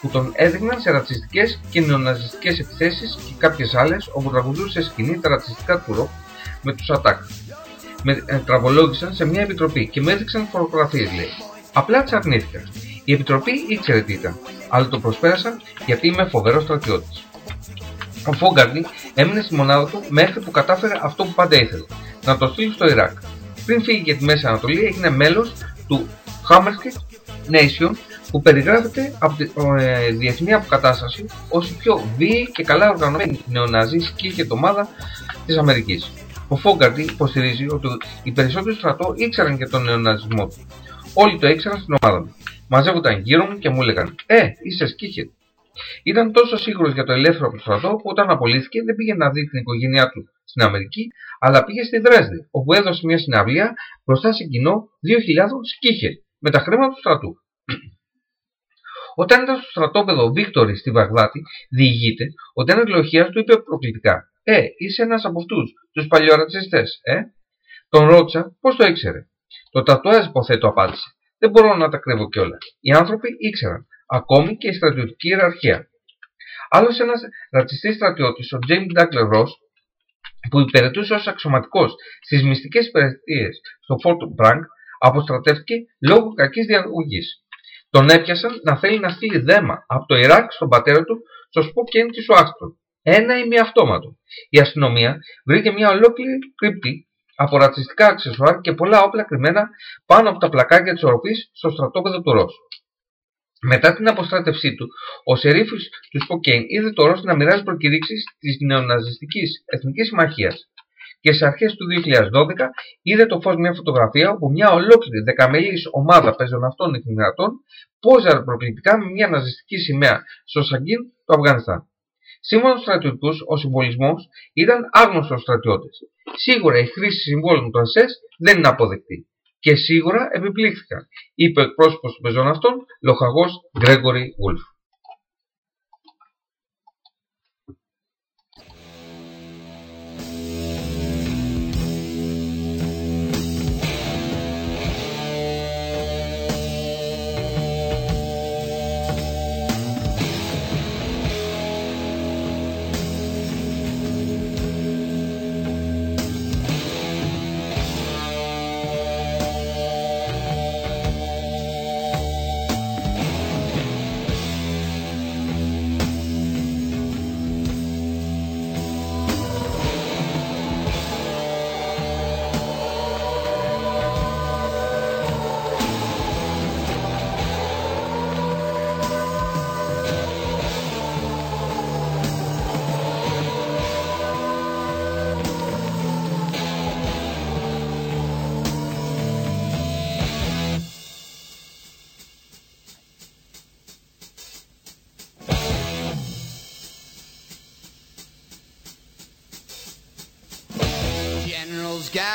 που τον έδειχναν σε ρατσιστικές και νεοναζιστικές επιθέσεις και κάποιες άλλες όπου τραγουδούσε σε σκηνή τα ρατσιστικά του ροκ με τους ατάκ. Με ε, τραβολόγησαν σε μια επιτροπή και με έδειξαν φωτογραφίες, λέει. Απλά τι αρνήθηκα. Η επιτροπή ήξερε τι ήταν, αλλά το προσπέρασαν γιατί είμαι φοβερός στρατιώτης. Ο Φόγκαρντι έμεινε στη μονάδα του μέχρι που κατάφερε αυτό που πάντα ήθελε, να το στείλει στο Ιράκ. Πριν φύγει για τη Μέση Ανατολή, έγινε μέλος του Hammerhead Nation που περιγράφεται από τη ε, διεθνή αποκατάσταση ως η πιο βίαιη και καλά οργανωμένη νεοναζί σκύλ ομάδα της Αμερικής. Ο Φόγκαρντι υποστηρίζει ότι οι περισσότεροι στο στρατό ήξεραν για τον νεοναζισμό του. Όλοι το ήξεραν στην ομάδα μου. Μαζεύονταν γύρω μου και μου έλεγαν Ε, είσαι σκίχετ. Ήταν τόσο σίγουρο για το ελεύθερο από το στρατό που όταν απολύθηκε δεν πήγε να δει την οικογένειά του στην Αμερική, αλλά πήγε στη Δρέσδη, όπου έδωσε μια συναυλία μπροστά σε κοινό 2.000 σκίχε με τα χρήματα του στρατού. Όταν ήταν στο στρατόπεδο Βίκτορη στη Βαγδάτη, διηγείται ότι ένας γλωχία του είπε προκλητικά: Ε, είσαι ένας από αυτούς, τους παλιορατσιστέ, ε; Τον ρώτησα πώς το ήξερε; Το τατουάζ υποθέτω απάντησε. Δεν μπορώ να τα κρύβω κιόλας. Οι άνθρωποι ήξεραν, ακόμη και η στρατιωτική ιεραρχία. Άλλος ένας ρατσιστής στρατιώτης, ο James Douglas Ross, που υπηρετούσε ως αξιωματικός στις μυστικές υπηρεσίες στο Fort Bragg, αποστρατεύτηκε λόγω κακής διαγωγή. Τον έπιασαν να θέλει να στείλει δέμα από το Ιράκ στον πατέρα του στο Σποκέν τη Ουάστρον. Ένα ημιαυτόματο. Η αστυνομία βρήκε μια ολόκληρη κρύπτη από ρατσιστικά αξεσουάρ και πολλά όπλα κρυμμένα πάνω από τα πλακάκια της οροφής στο στρατόπεδο του Ρος. Μετά την αποστράτευσή του, ο σερίφης του Σποκέιν είδε το Ρος να μοιράζει προκηρύξεις της νεοναζιστικής Εθνικής Συμμαχίας και σε αρχές του 2012 είδε το φως μια φωτογραφία όπου μια ολόκληρη δεκαμελής ομάδα πεζοναυτών εθνικρατών πόζαρε προκλητικά με μια ναζιστική σημαία στο Σαγκίν του Αφγανιστάν. Σύμφωνα στους στρατιωτικούς, ο συμβολισμός ήταν άγνωστος στους στρατιώτες. Σίγουρα η χρήση συμβόλων του ΑΣΕΣ δεν είναι αποδεκτή. Και σίγουρα επιπλήχθηκαν, είπε ο εκπρόσωπος των πεζών αυτών, λοχαγός Γκρέγκορι Ουλφ.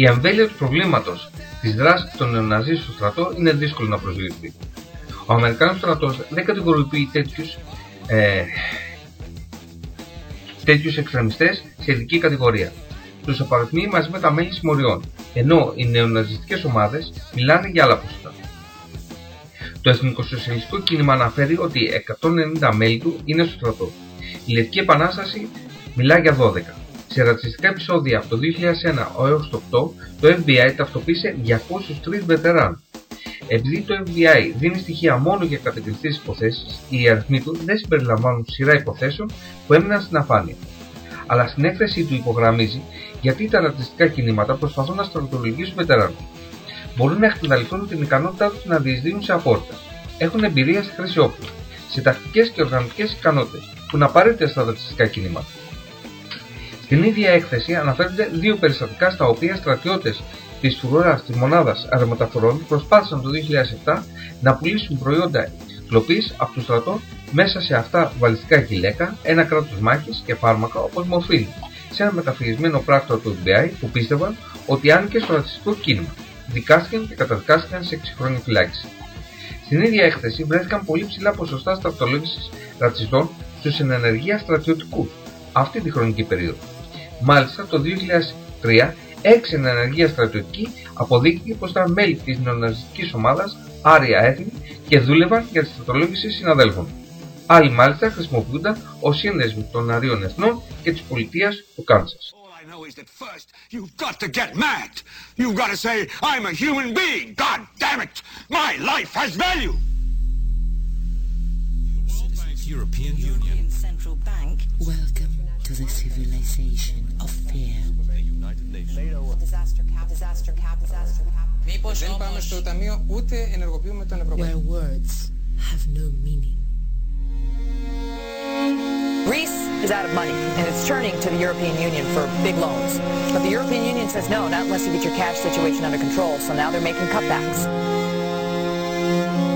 Η αμβέλεια του προβλήματος της δράσης των νεοναζί στο στρατό είναι δύσκολο να προσληφθεί. Ο Αμερικάνος στρατός δεν κατηγοριοποιεί τέτοιους, ε, τέτοιους εξτρεμιστές σε ειδική κατηγορία. Τους απαριθμεί μαζί με τα μέλη συμμοριών, ενώ οι νεοναζιστικές ομάδες μιλάνε για άλλα ποσοστά. Το Εθνικοσοσιαλιστικό κίνημα αναφέρει ότι 190 μέλη του είναι στο στρατό. Η Λευκή Επανάσταση μιλά για 12. Σε ρατσιστικά επεισόδια από το 2001 έως το 8, το FBI ταυτοποίησε 203 βετεράνους. Επειδή το FBI δίνει στοιχεία μόνο για κατεκριθείς υποθέσεις, οι αριθμοί του δεν συμπεριλαμβάνουν σειρά υποθέσεων που έμειναν στην αφάνεια. Αλλά στην έκθεσή του υπογραμμίζει γιατί τα ρατσιστικά κινήματα προσπαθούν να στρατολογήσουν βετεράνους. Μπορούν να εκμεταλλευτούν την ικανότητά τους να διεισδύουν σε απόρριτα. Έχουν εμπειρία στη χρήση όπλων, σε τακτικές και οργανωτικές ικανότητες που είναι απαραίτητες στα ρατσιστικά κινήματα. Στην ίδια έκθεση αναφέρονται δύο περιστατικά στα οποία στρατιώτες της φρουρά της μονάδας αερομεταφορών προσπάθησαν το 2007 να πουλήσουν προϊόντα κλοπής από το στρατό μέσα σε αυτά βαλιστικά γυλαίκα, ένα κράτος μάχης και φάρμακα όπως μορφίνη, σε ένα μεταφυγισμένο πράκτορα του FBI που πίστευαν ότι άνοιγε στο ρατσιστικό κίνημα. Δικάστηκαν και καταδικάστηκαν σε 6 χρόνια φυλάκιση. Στην ίδια έκθεση βρέθηκαν πολύ ψηλά ποσοστά στρατολόγησης ρατσιστών στους εν ενεργεία στρατιωτικούς αυτή τη χρονική περίοδο. Μάλιστα το 2003 έξι εν ενεργεία στρατιωτικοί αποδείχθηκε πως ήταν μέλη της νεοναζιστικής ομάδας Άρια Έθνη και δούλευαν για τη στρατολόγηση συναδέλφων. Άλλοι μάλιστα χρησιμοποιούνταν ως σύνδεσμοι των Αρίων Εθνών και της πολιτείας του Κάνσας. All I know is that first you've got to get mad. You've got to say, I'm a human being. God damn it. My life has value. European Union. Central Bank. Welcome to the civilization Μήπως δεν πάμε στο Ταμείο ούτε ενεργοποιούμε τον Ευρωπαϊκό. Where words have no meaning. Greece is out of money and it's turning to the European Union for big loans. But the European Union says no, not unless you get your cash situation under control. So now they're making cutbacks.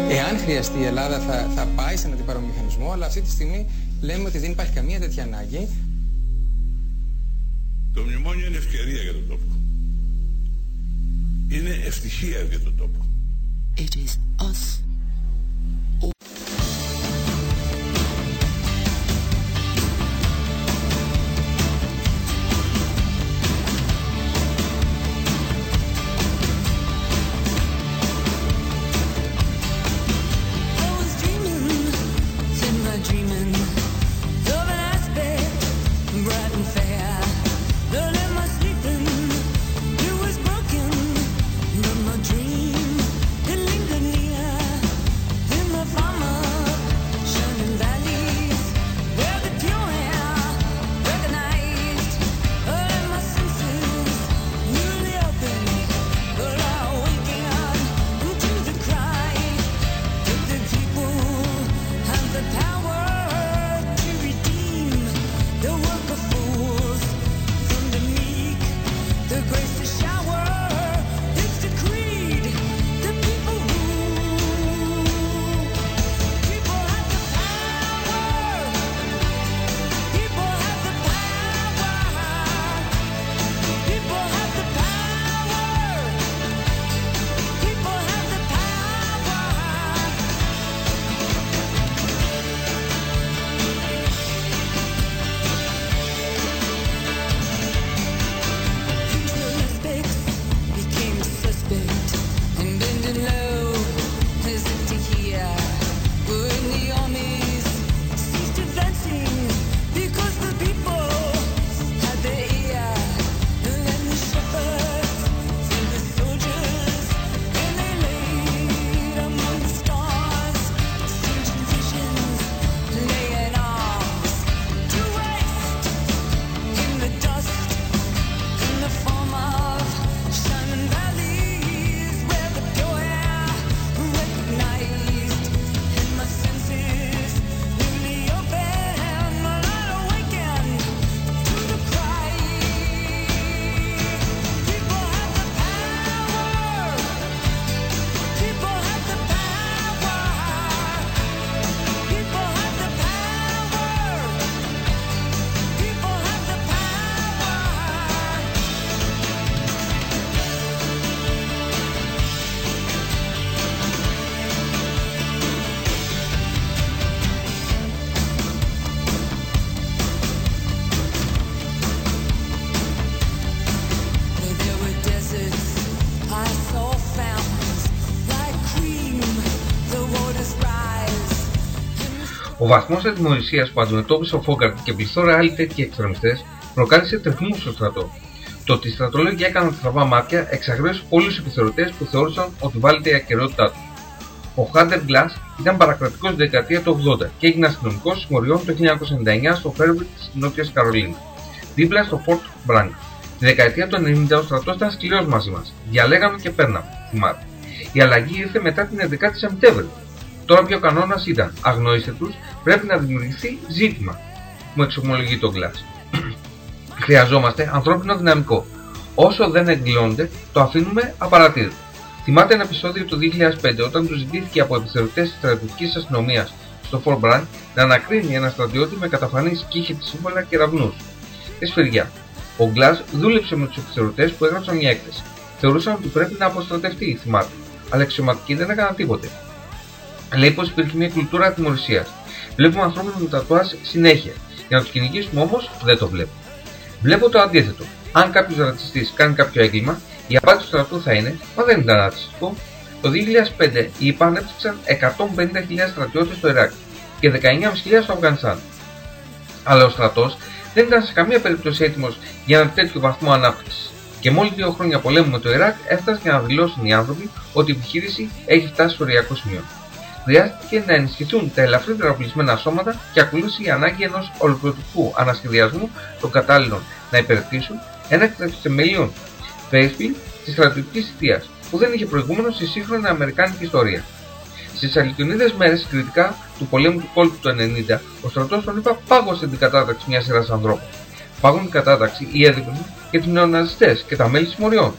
Εάν χρειαστεί η Ελλάδα θα, θα πάει σε ένα αντιπαρό μηχανισμό, αλλά αυτή τη στιγμή λέμε ότι δεν υπάρχει καμία τέτοια ανάγκη. Το μνημόνιο είναι ευκαιρία για τον τόπο. Είναι ευτυχία για τον τόπο. It is us Ο βαθμός ατιμορρησία που αντιμετώπισε ο Φόγκαρτ και πληθώρα άλλοι τέτοιοι εξτρεμιστέ προκάλεσε τερφμού στο στρατό. Το ότι οι στρατολόγοι έκαναν στραβά μάτια εξαγρίωσε πολλού επιθεωρητές που θεώρησαν ότι βάλετε η ακαιρεότητά τους. Ο Χάντερ Glass ήταν παρακρατικός στη δεκαετία του 80 και έγινε αστυνομικός συμμοριών το 1999 στο Fairview της Νότιας Καρολίνας, δίπλα στο Fort Bragg. Τη δεκαετία του 90 ο στρατός ήταν σκληρός μαζί μας. Διαλέγαμε και παίρναμε, θυμάται. Η αλλαγή ήρθε μετά την 11η Σεπτέμβρη. Τώρα πια ο κανόνας ήταν αγνοήστε τους, πρέπει να δημιουργηθεί ζήτημα, μου εξομολογεί το Glass. <clears throat> Χρειαζόμαστε ανθρώπινο δυναμικό. Όσο δεν εγκλώνεται, το αφήνουμε απαρατήρητο. Θυμάται ένα επεισόδιο του 2005 όταν τους ζητήθηκε από επιθεωρητές της στρατιωτικής αστυνομίας στο Fort Bragg να ανακρίνει ένα στρατιώτη με καταφανή σκύχη της σύμβολα και ραυνού. Και σφυριά. Ο Γκλάζ δούλεψε με τους επιθεωρητές που έγραψαν μια έκθεση. Θεωρούσαν ότι πρέπει να αποστρατευτεί, θυμάται. Αλλά οι αξιωματικοί δεν έκαναν τίποτε. Λέει πω υπήρχε μια κουλτούρα ατιμορρησίας. Βλέπουμε ανθρώπους με τατουάζ συνέχεια. Για να τους κυνηγήσουμε όμως δεν το βλέπω. Βλέπω το αντίθετο. Αν κάποιος ρατσιστής κάνει κάποιο έγκλημα, η απάντηση του στρατού θα είναι Μα δεν ήταν ρατσιστικό. Το 2005 οι ΙΠΑ ανέπτυξαν 150.000 στρατιώτες στο Ιράκ και 19.500 στο Αφγανιστάν. Αλλά ο στρατός δεν ήταν σε καμία περίπτωση έτοιμος για ένα τέτοιο βαθμό ανάπτυξης. Και μόλις δύο χρόνια πολέμου με το Ιράκ έφτασε για να δηλώσουν οι άνθρωποι ότι η επιχείρηση έχει φτάσει στο οριακό σημείο. Χρειάστηκε να ενισχυθούν τα ελαφρύτερα οπλισμένα σώματα και ακολούθησε η ανάγκη ενός ολοκληρωτικού ανασχεδιασμού των κατάλληλων να υπηρετήσουν ένα εκ των θεμελίων θέσπι της στρατιωτικής θητείας, που δεν είχε προηγούμενο στη σύγχρονη Αμερικάνικη ιστορία. Στις αληθινίδε μέρες κριτικά του πολέμου του κόλπου του 90, ο στρατός των ΗΠΑ πάγωσε την κατάταξη μιας σειράς ανθρώπων. Πάγουν την κατάταξη οι έδειπνοι και τους νεοναζιστές και τα μέλη συμμοριών.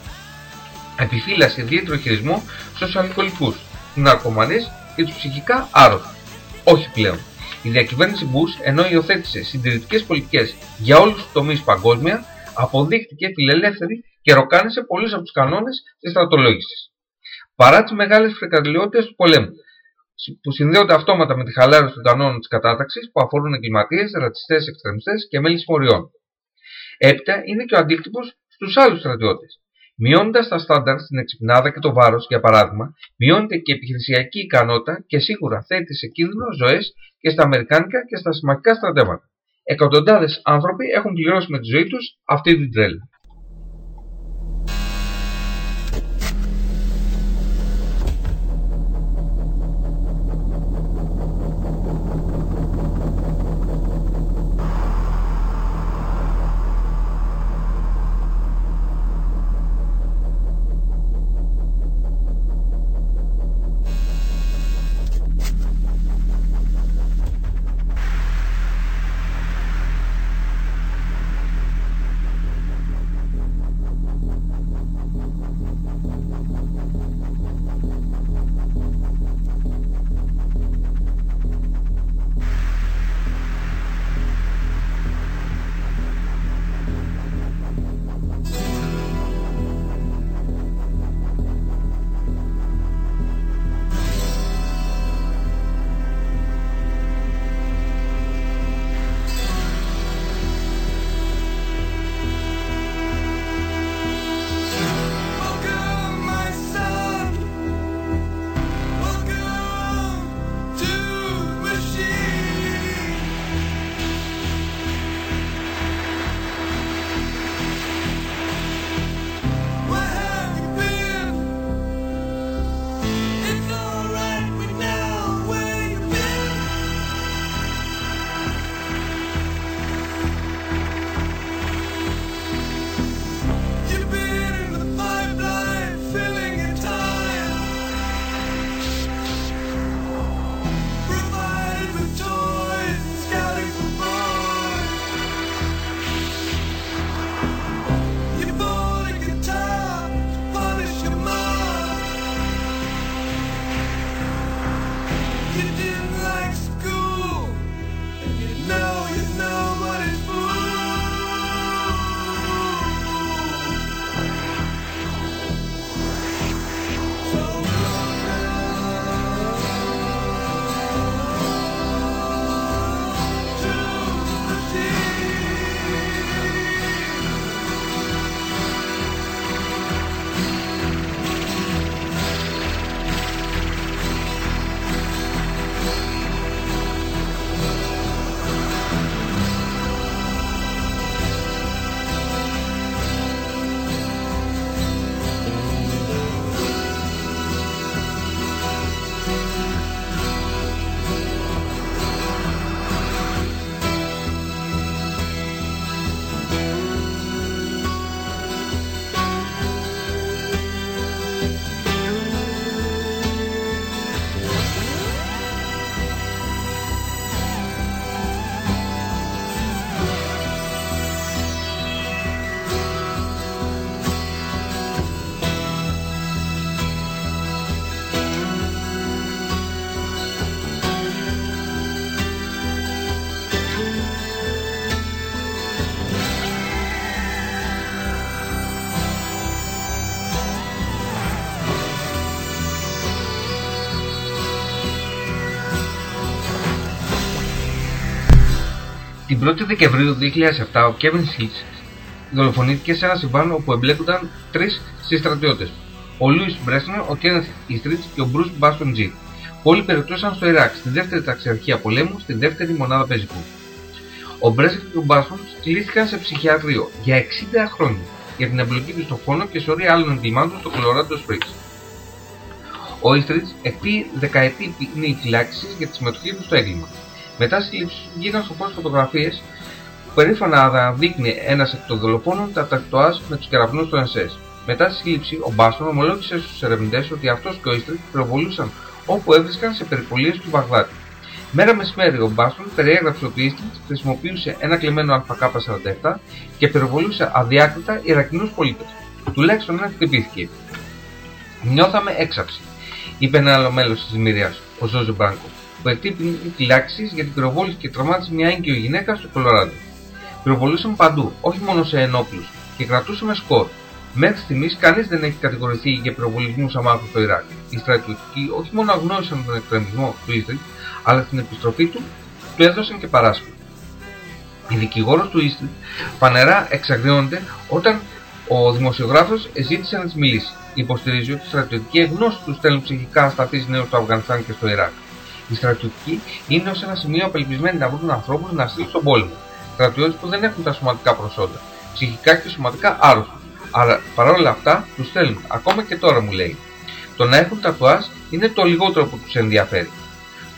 Επιφύλασε ιδιαίτερο χειρισμό στους αλκοολικούς, του ναρκωμανείς και τους ψυχικά άρρωστου. Όχι πλέον. Η διακυβέρνηση Bush, ενώ υιοθέτησε συντηρητικές πολιτικές για όλους τους τομείς παγκόσμια, αποδείχτηκε φιλελεύθερη και ροκάνησε πολλούς από τους κανόνες της στρατολόγησης. Παρά τις μεγάλες φρικαλαιότητες του πολέμου, που συνδέονται αυτόματα με τη χαλάρωση των κανόνων της κατάταξης που αφορούν εγκληματίες, ρατσιστές, εξτρεμιστές και μέλη συμμοριών. Έπειτα είναι και ο αντίκτυπος στους άλλους στρατιώτες. Μειώνοντα τα στάνταρ στην εξυπνάδα και το βάρος, για παράδειγμα, μειώνεται και η επιχειρησιακή ικανότητα και σίγουρα θέτει σε κίνδυνο ζωές και στα Αμερικάνικα και στα συμμαχικά στρατεύματα. Εκατοντάδες άνθρωποι έχουν πληρώσει με τη ζωή τους αυτή την τρέλα. Την 1η Δεκεμβρίου 2007 ο Kevin Hicks δολοφονήθηκε σε ένα συμβάν όπου εμπλέκονταν τρεις συστρατιώτες. Ο Λούις Μπρέσνερ, ο Kenneth Eastridge και ο Bruce Baston G. που όλοι περιπτώσαν στο Ιράκ, στη δεύτερη ταξιαρχία πολέμου, στη δεύτερη μονάδα πεζικού. Ο Μπρέσνερ και ο Μπάστον κλείστηκαν σε ψυχιατρίο για 60 χρόνια για την εμπλοκή τους στο φόνο και σωρή άλλων εγκλημάτων στο Colorado Springs. Ο Eastridge εκτεί δεκαετή ποινή φυλάκιση για τη συμμετοχή του στο έγκλημα. Μετά τη σύλληψη του βγήκαν στο φως φωτογραφίες που περήφανα αναδείκνει ένας εκ των δολοφόνων τα τακτοάζ με τους κεραυνούς του SS. Μετά τη σύλληψη, ο Μπάστον ομολόγησε στους ερευνητές ότι αυτός και ο Eastridge πυροβολούσαν όπου έβρισκαν σε περιπολίες του Βαγδάτη. Μέρα μεσημέρι ο Μπάστον περιέγραψε ότι ο Eastridge χρησιμοποιούσε ένα κλεμμένο ΑΚ-47 και πυροβολούσε αδιάκριτα Ιρακινούς πολίτες. Τουλάχιστον ένα χτυπήθηκε. Νιώθαμε έξαψη, είπε ένα άλλο μέλος της Μυρία, ο Ζόζο Μπράνκο, που εκτύπη φυλάξεις για την πυροβόληση και τραυμάτισε μια έγκυο γυναίκα στο Κολοράντο. Πυροβολούσαμε παντού, όχι μόνο σε ενόπλους, και κρατούσαμε σκορ. Μέχρι στιγμής κανείς δεν έχει κατηγορηθεί για πυροβολισμούς αμάχου στο Ιράκ. Οι στρατιωτικοί όχι μόνο αγνώρισαν τον εκτρεμισμό του Ίστριτ, αλλά στην επιστροφή του του έδωσαν και παράσχημα. Η δικηγόρος του Ίστριτ φανερά εξαγριώνεται όταν ο δημοσιογράφος ζήτησε να της μιλήσει. Υποστηρίζει ότι οι στρατιωτικοί εγνώστοι του στέλνουν ψυχικά ασταθεί νέους στο Αφγανιστάν και στο Ιράκ. Οι στρατιωτικοί είναι ως ένα σημείο απελπισμένοι να βρουν ανθρώπους να στείλουν στον πόλεμο. Στρατιώτες που δεν έχουν τα σωματικά προσόντα, ψυχικά και σωματικά άρρωστου. Αλλά παρόλα αυτά τους στέλνουν, ακόμα και τώρα μου λέει. Το να έχουν τατουάζ είναι το λιγότερο που τους ενδιαφέρει.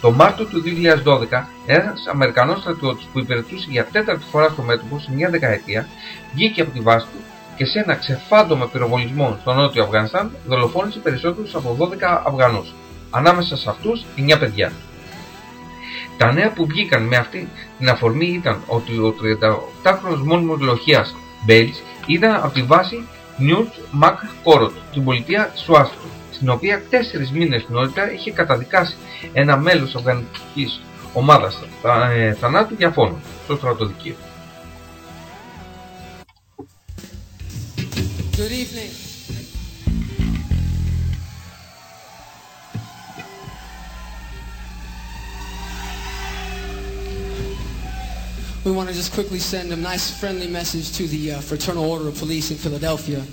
Το Μάρτιο του 2012, ένας Αμερικανός στρατιώτης που υπηρετούσε για τέταρτη φορά στο μέτωπο σε μια δεκαετία, βγήκε από τη βάση του και σε ένα ξεφάντωμα πυροβολισμό στο νότιο Αφγανιστάν δολοφόνησε περισσότερους από 12 Αφγανούς. Ανάμεσα σε αυτούς 9 παιδιά. Τα νέα που βγήκαν με αυτή την αφορμή ήταν ότι ο 38χρονος μόνιμος λοχείας Μπέλς ήταν από τη βάση Νιούτ Μακ Κόροτ, την πολιτεία Σουάστρο, στην οποία τέσσερις μήνες νωρίτερα είχε καταδικάσει ένα μέλος αφγανικής ομάδας θα, ε, θανάτου για φόνο στο στρατοδικείο. Good evening. We want to just quickly send a nice friendly message to the uh, Fraternal Order of Police in Philadelphia.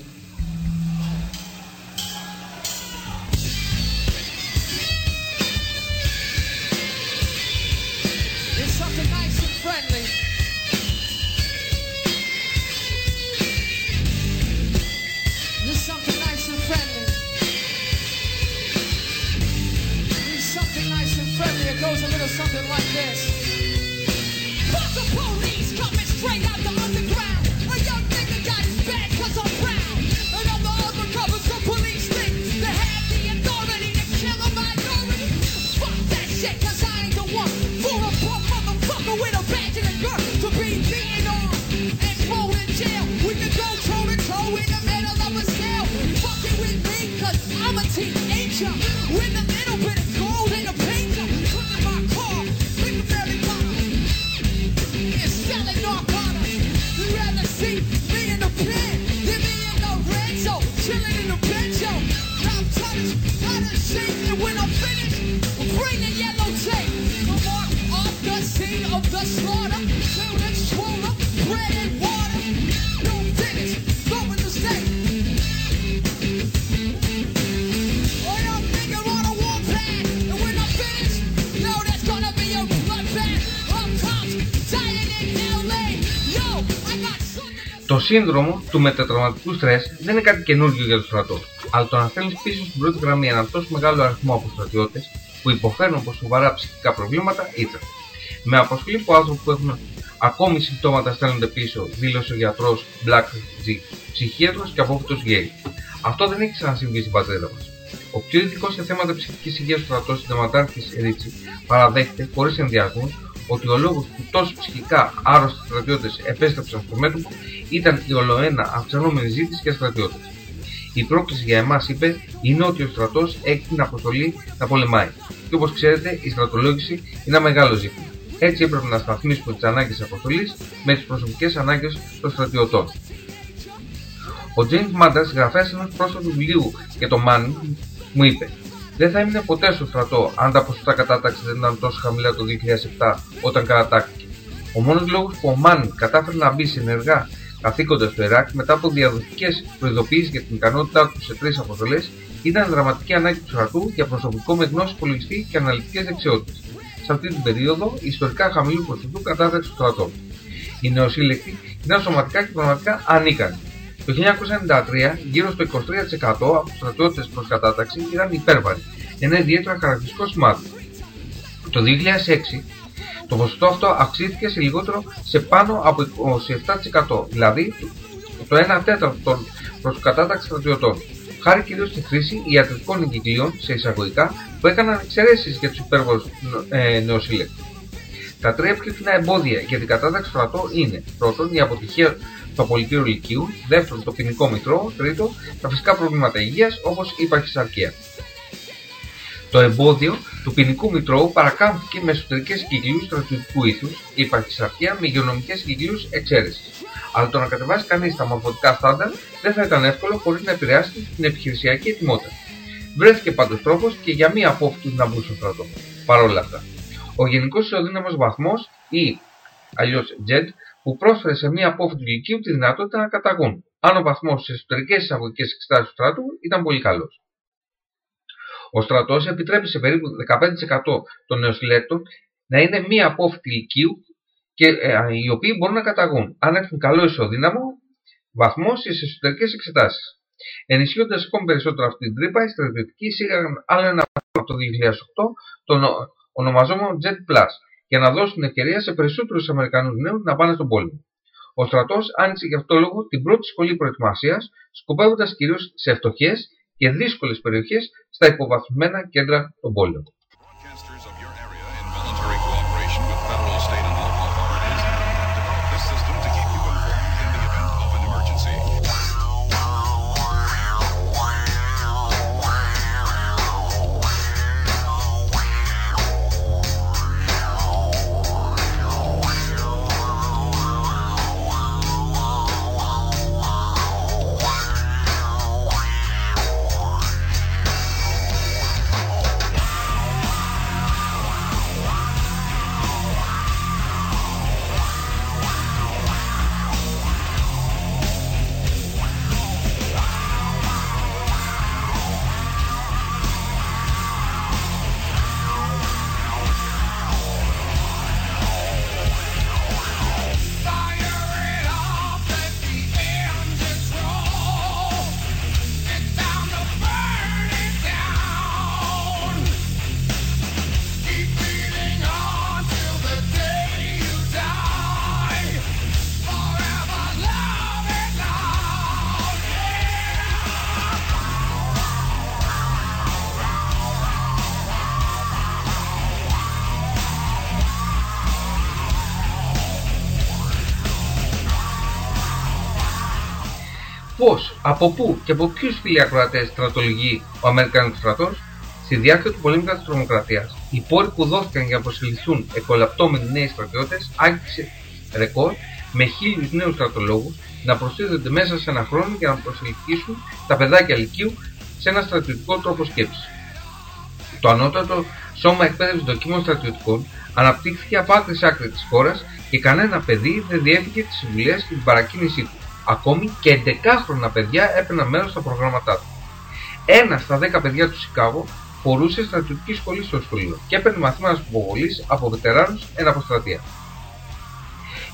Σύνδρομο του μετατραυματικού στρες δεν είναι κάτι καινούργιο για το στρατός, αλλά το να στέλνει πίσω στην πρώτη γραμμή έναν τόσο μεγάλο αριθμό από στρατιώτες που υποφέρουν από σοβαρά ψυχικά προβλήματα ήταν. Με αποσχολεί που άνθρωποι που έχουν ακόμη συμπτώματα στέλνονται πίσω, δήλωσε ο γιατρός Black G, ψυχίατρος και απόφυτο γκέι. Αυτό δεν έχει ξανασυμβεί στην πατρίδα μας. Ο πιο ειδικός σε θέματα ψυχικής υγείας στρατός συνταγματάρχη Ρίτσι παραδέχεται χωρίς ενδιασμούς ότι ο λόγος που τόσοι ψυχικά άρρωστοι στρατιώτες επέστρεψαν στο μέτωπο ήταν η ολοένα αυξανόμενη ζήτηση για στρατιώτες. Η πρόκληση για εμάς, είπε, είναι ότι ο στρατός έχει την αποστολή να πολεμάει. Και όπως ξέρετε, η στρατολόγηση είναι ένα μεγάλο ζήτημα. Έτσι έπρεπε να σταθμίσουμε τις ανάγκες αποστολής με τις προσωπικές ανάγκες των στρατιωτών. Ο James Μάντα, συγγραφέα ενό πρόσφατου βιβλίου για το Manning, μου είπε: Δεν θα έμεινε ποτέ στο στρατό αν τα ποσοστά κατάταξης δεν ήταν τόσο χαμηλά το 2007 όταν κατατάχθηκε. Ο μόνος λόγος που ο Μάν κατάφερε να μπει σε ενεργά καθήκοντας στο Ιράκ μετά από διαδοχικές προειδοποιήσεις για την ικανότητά του σε τρεις αποστολές ήταν δραματική ανάγκη του στρατού για προσωπικό με γνώση υπολογιστή και αναλυτικές δεξιότητες. Σε αυτή την περίοδο, η ιστορικά χαμηλού ποσοστού κατάταξη του στρατών. Οι νεοσύλλεκτοι ήταν σωματικά και πραγματικά ανίκανοι. Το 1993, γύρω στο 23% από τους στρατιώτες προς κατάταξη ήταν υπέρβαροι, ένα ιδιαίτερα χαρακτηριστικό σημάδι. Το 2006, το ποσοστό αυτό αυξήθηκε σε λιγότερο σε πάνω από 27%, δηλαδή το 1 τέταρτο των προς κατάταξη στρατιωτών. Χάρη κυρίως στη χρήση ιατρικών εγκυκλίων, σε εισαγωγικά, που έκαναν εξαιρέσεις για τους υπέρβαρους ε, νεοσύλλεκτους. Τα τρία πιο φθηνά εμπόδια για την κατάταξη στρατό είναι πρώτον η αποτυχία του απολυτήριου λυκείου, δεύτερον το ποινικό μητρό, τρίτον τα φυσικά προβλήματα υγείας όπως η παχυσαρκία. Το εμπόδιο του ποινικού μητρώου παρακάμφθηκε με εσωτερικές κυκλίους στρατιωτικού ήθους και η παχυσαρκία με υγειονομικές κυκλίους εξαίρεσης. Αλλά το να κατεβάσει κανείς τα μορφωτικά στάνταρ δεν θα ήταν εύκολο χωρίς να επηρεάσει την επιχειρησιακή ετοιμότητα. Βρέθηκε πάντως τρόπος και για μία απόφυτους να μπουν στο στρατό. Παρ' όλα αυτά. Ο γενικός ισοδύναμος βαθμός ή αλλιώς JED που πρόσφερε σε μία απόφυτη ηλικίου τη δυνατότητα να καταγούν, αν ο βαθμός στις εσωτερικές εισαγωγικές εξετάσεις του στρατού ήταν πολύ καλός. Ο στρατός επιτρέπει σε περίπου 15% των νεοσυλλέκτων να είναι μία απόφυτη ηλικίου και ε, οι οποίοι μπορούν να καταγούν, αν έχουν καλό ισοδύναμο, βαθμό στις εσωτερικές εξετάσεις. Ενισχύοντας ακόμη περισσότερο αυτή την τρύπα, οι στρατιωτικοί εισήγαγαν άλλο ένα βαθμό από το 2008, τον ονομαζόμενο Jet Plus, για να δώσουν ευκαιρία σε περισσότερους Αμερικανούς νέους να πάνε στον πόλεμο. Ο στρατός άνοιξε γι' αυτό λόγο την πρώτη σχολή προετοιμασίας, σκοπεύοντας κυρίως σε φτωχές και δύσκολες περιοχές στα υποβαθμισμένα κέντρα των πόλεων. Από πού και από ποιους φίλοι ακροατές στρατολογεί ο Αμερικάνικος στρατός, στη διάρκεια του πολέμου κατά της τρομοκρατίας, οι πόροι που δόθηκαν για να προσελκυθούν εκολαπτώμενοι νέοι στρατιώτες άγγιξε ρεκόρ με χίλιους νέους στρατολόγους να προσθέτονται μέσα σε ένα χρόνο για να προσελκύσουν τα παιδάκια λυκείου σε ένα στρατιωτικό τρόπο σκέψης. Το ανώτατο σώμα εκπαίδευσης δοκίμων στρατιωτικών αναπτύχθηκε από άκρη σε άκρη της χώρας και κανένα παιδί δεν διέφυγε τις συμβουλές και την παρακίνησή του. Ακόμη και 11χρονα παιδιά έπαιρναν μέρος στα προγράμματά τους. Ένα στα 10 παιδιά του Σικάγο φορούσε στρατιωτική σχολή στο σχολείο και έπαιρνε μαθήματα υποβολής από βετεράνους εν αποστρατεία.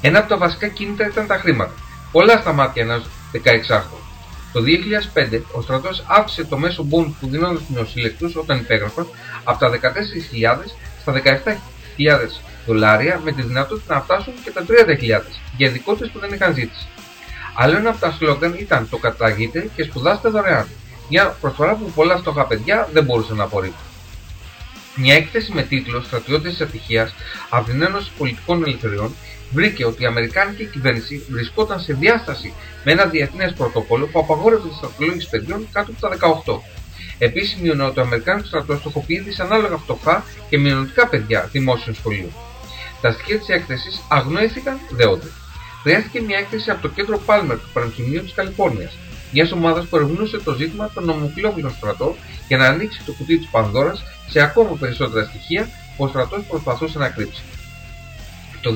Ένα από τα βασικά κίνητρα ήταν τα χρήματα. Πολλά στα μάτια ενός 16χρονου. Το 2005 ο στρατός αύξησε το μέσο μπόνους που δίνονταν στους νεοσύλλεκτους όταν υπέγραφαν από τα 14.000 στα 17.000 δολάρια με τη δυνατότητα να φτάσουν και τα 30.000 για ειδικότητες που δεν είχαν ζήτηση. Άλλο ένα από τα σλόγγαν ήταν το καταταγείτε και σπουδάστε δωρεάν. Μια προσφορά που πολλά φτωχά παιδιά δεν μπορούσαν να απορρίπτουν. Μια έκθεση με τίτλο Στρατιώτες της Ατυχίας από την Ένωση Πολιτικών Ελευθεριών βρήκε ότι η Αμερικάνικη κυβέρνηση βρισκόταν σε διάσταση με ένα διεθνές πρωτόκολλο που απαγόρευε τη στρατολόγηση παιδιών κάτω από τα 18. Επίσης σημειώνει ότι ο Αμερικάνικος στρατός στοχοποιεί δυσανάλογα φτωχά και μειονοτικά παιδιά δημόσιων σχολείων. Τα στοιχεία της έκθεσης αγνοήθηκαν δεόντως. Χρειάστηκε μια έκθεση από το κέντρο Palmer του Πανεπιστημίου της Καλιφόρνιας, μιας ομάδας που ερευνούσε το ζήτημα των ομοφυλόφιλων στρατών για να ανοίξει το κουτί της Πανδώρας σε ακόμα περισσότερα στοιχεία που ο στρατός προσπαθούσε να κρύψει. Το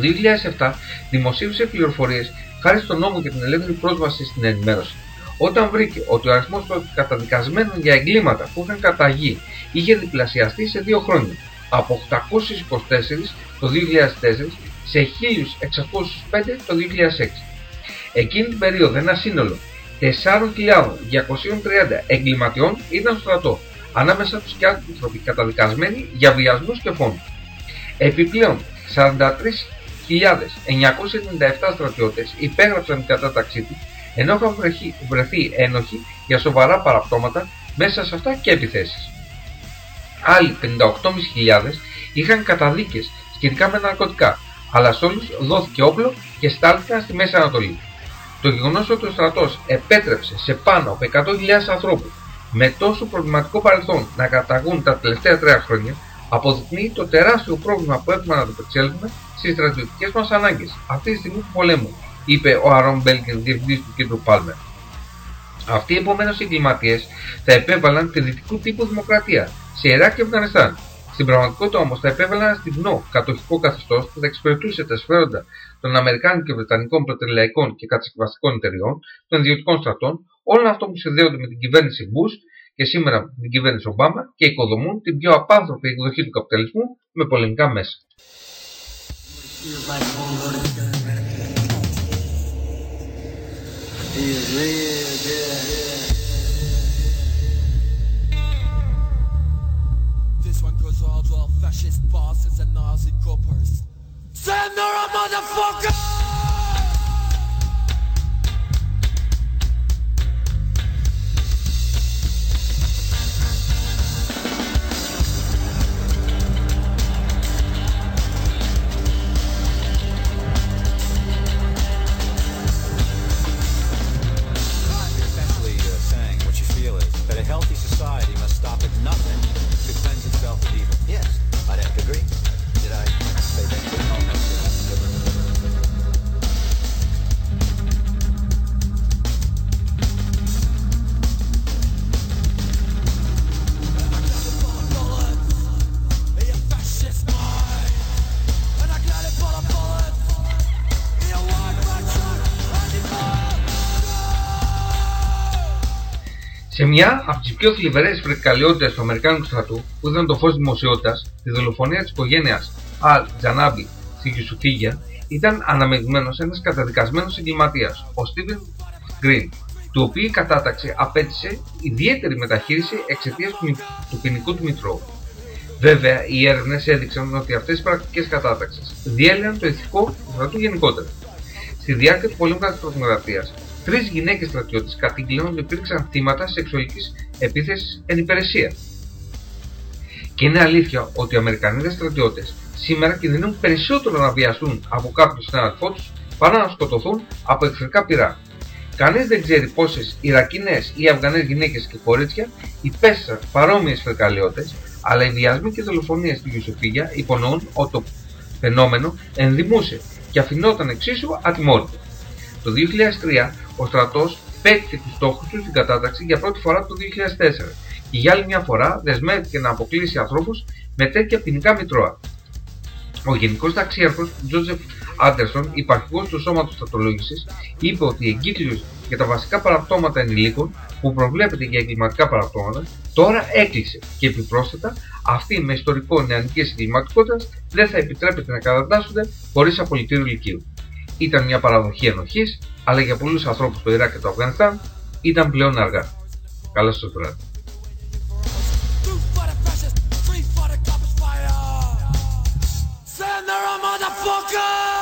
2007 δημοσίευσε πληροφορίες χάρη στον νόμο για την ελεύθερη πρόσβαση στην ενημέρωση. Όταν βρήκε ότι ο αριθμός των καταδικασμένων για εγκλήματα που είχαν καταγεί είχε διπλασιαστεί σε δύο χρόνια, από 824 το 2004 σε 1605 το 2006. Εκείνη την περίοδο ένα σύνολο 4.230 εγκληματιών ήταν στο στρατό, ανάμεσα τους και άνθρωποι καταδικασμένοι για βιασμούς και φόνους. Επιπλέον, 43.997 στρατιώτες υπέγραψαν την κατάταξή τους, ενώ είχαν βρεθεί, βρεθεί ένοχοι για σοβαρά παραπτώματα μέσα σε αυτά και επιθέσεις. Άλλοι 58.500 είχαν καταδίκες σχετικά με ναρκωτικά, αλλά σε όλους δόθηκε όπλο και στάλθηκαν στη Μέση Ανατολή. Το γεγονός ότι ο στρατός επέτρεψε σε πάνω από 100.000 ανθρώπους με τόσο προβληματικό παρελθόν να καταγούν τα τελευταία τρία χρόνια αποδεικνύει το τεράστιο πρόβλημα που έχουμε να ανταπεξέλθουμε στις στρατιωτικές μας ανάγκες αυτή τη στιγμή του πολέμου, είπε ο Αρών Μπέλκιν, διευθυντής του κέντρου Πάλμερ. Αυτοί επομένως οι εγκληματίες θα επέβαλαν τη δυτικού τύπου δημοκρατία σε Ιράκ και Αφγανιστάν. Στην πραγματικότητα όμως θα επέβαλαν ένα στιγνό κατοχικό καθεστώς που θα εξυπηρετούσε τα συμφέροντα των Αμερικάνων και Βρετανικών πετρελαϊκών και κατασκευαστικών εταιριών, των ιδιωτικών στρατών, όλων αυτών που συνδέονται με την κυβέρνηση Bush και σήμερα με την κυβέρνηση Ομπάμα και οικοδομούν την πιο απάνθρωπη εκδοχή του καπιταλισμού με πολεμικά μέσα. This fascist bosses and Nazi coppers. Send her a motherfucker! Σε μια από τις πιο θλιβερές φρικαλαιότητε του Αμερικάνικου στρατού που είδαν το φως δημοσιότητας, τη δολοφονία της οικογένειας Αλ Τζανάμπι στη Γιουσουφίγια, ήταν αναμεγμένο ένας καταδικασμένος εγκληματίας, ο Στίβεν Γκριν, του οποίου η κατάταξη απέτησε ιδιαίτερη μεταχείριση εξαιτίας του, μη- του ποινικού του μητρώου. Βέβαια, οι έρευνες έδειξαν ότι αυτές οι πρακτικές κατάταξη διέλυαν το ηθικό του στρατού γενικότερα. Στη διάρκεια του πολέμου κατά της τρομοκρατίας, τρεις γυναίκες στρατιώτες κατήγγειλαν ότι υπήρξαν θύματα σεξουαλικής επίθεσης εν υπηρεσία. Και είναι αλήθεια ότι οι Αμερικανίδες στρατιώτες σήμερα κινδυνεύουν περισσότερο να βιαστούν από κάποιον συνάδελφό τους παρά να σκοτωθούν από εχθρικά πυρά. Κανείς δεν ξέρει πόσες Ιρακινές ή Αφγανές γυναίκες και κορίτσια υπέστησαν παρόμοιες φρικαλαιότητες, αλλά οι βιασμοί και δολοφονίες στη Γιουσουφίγια υπονοούν ότι το φαινόμενο ενδημούσε και αφινόταν εξίσου ατιμόρυτο. Το 2003 ο στρατός πέτυχε τους στόχους του στην κατάταξη για πρώτη φορά το 2004 και για άλλη μια φορά δεσμεύτηκε να αποκλείσει ανθρώπους με τέτοια ποινικά μητρώα. Ο Γενικός Ταξίαρχος Τζόζεφ Άντερσον, υπαρχηγός του Σώματος Στρατολόγησης, είπε ότι η εγκύκλειος για τα βασικά παραπτώματα ενηλίκων που προβλέπεται για εγκληματικά παραπτώματα τώρα έκλεισε και επιπρόσθετα αυτοί με ιστορικό νεανικής εγκληματικότητας δεν θα επιτρέπεται να κατατάσσονται χωρίς απολυτήριο λυκείου. Ήταν μια παραδοχή ενοχής, αλλά για πολλούς ανθρώπους στο Ιράκ και το Αφγανιστάν ήταν πλέον αργά. Καλό σας βράδυ. Send her a motherfucker!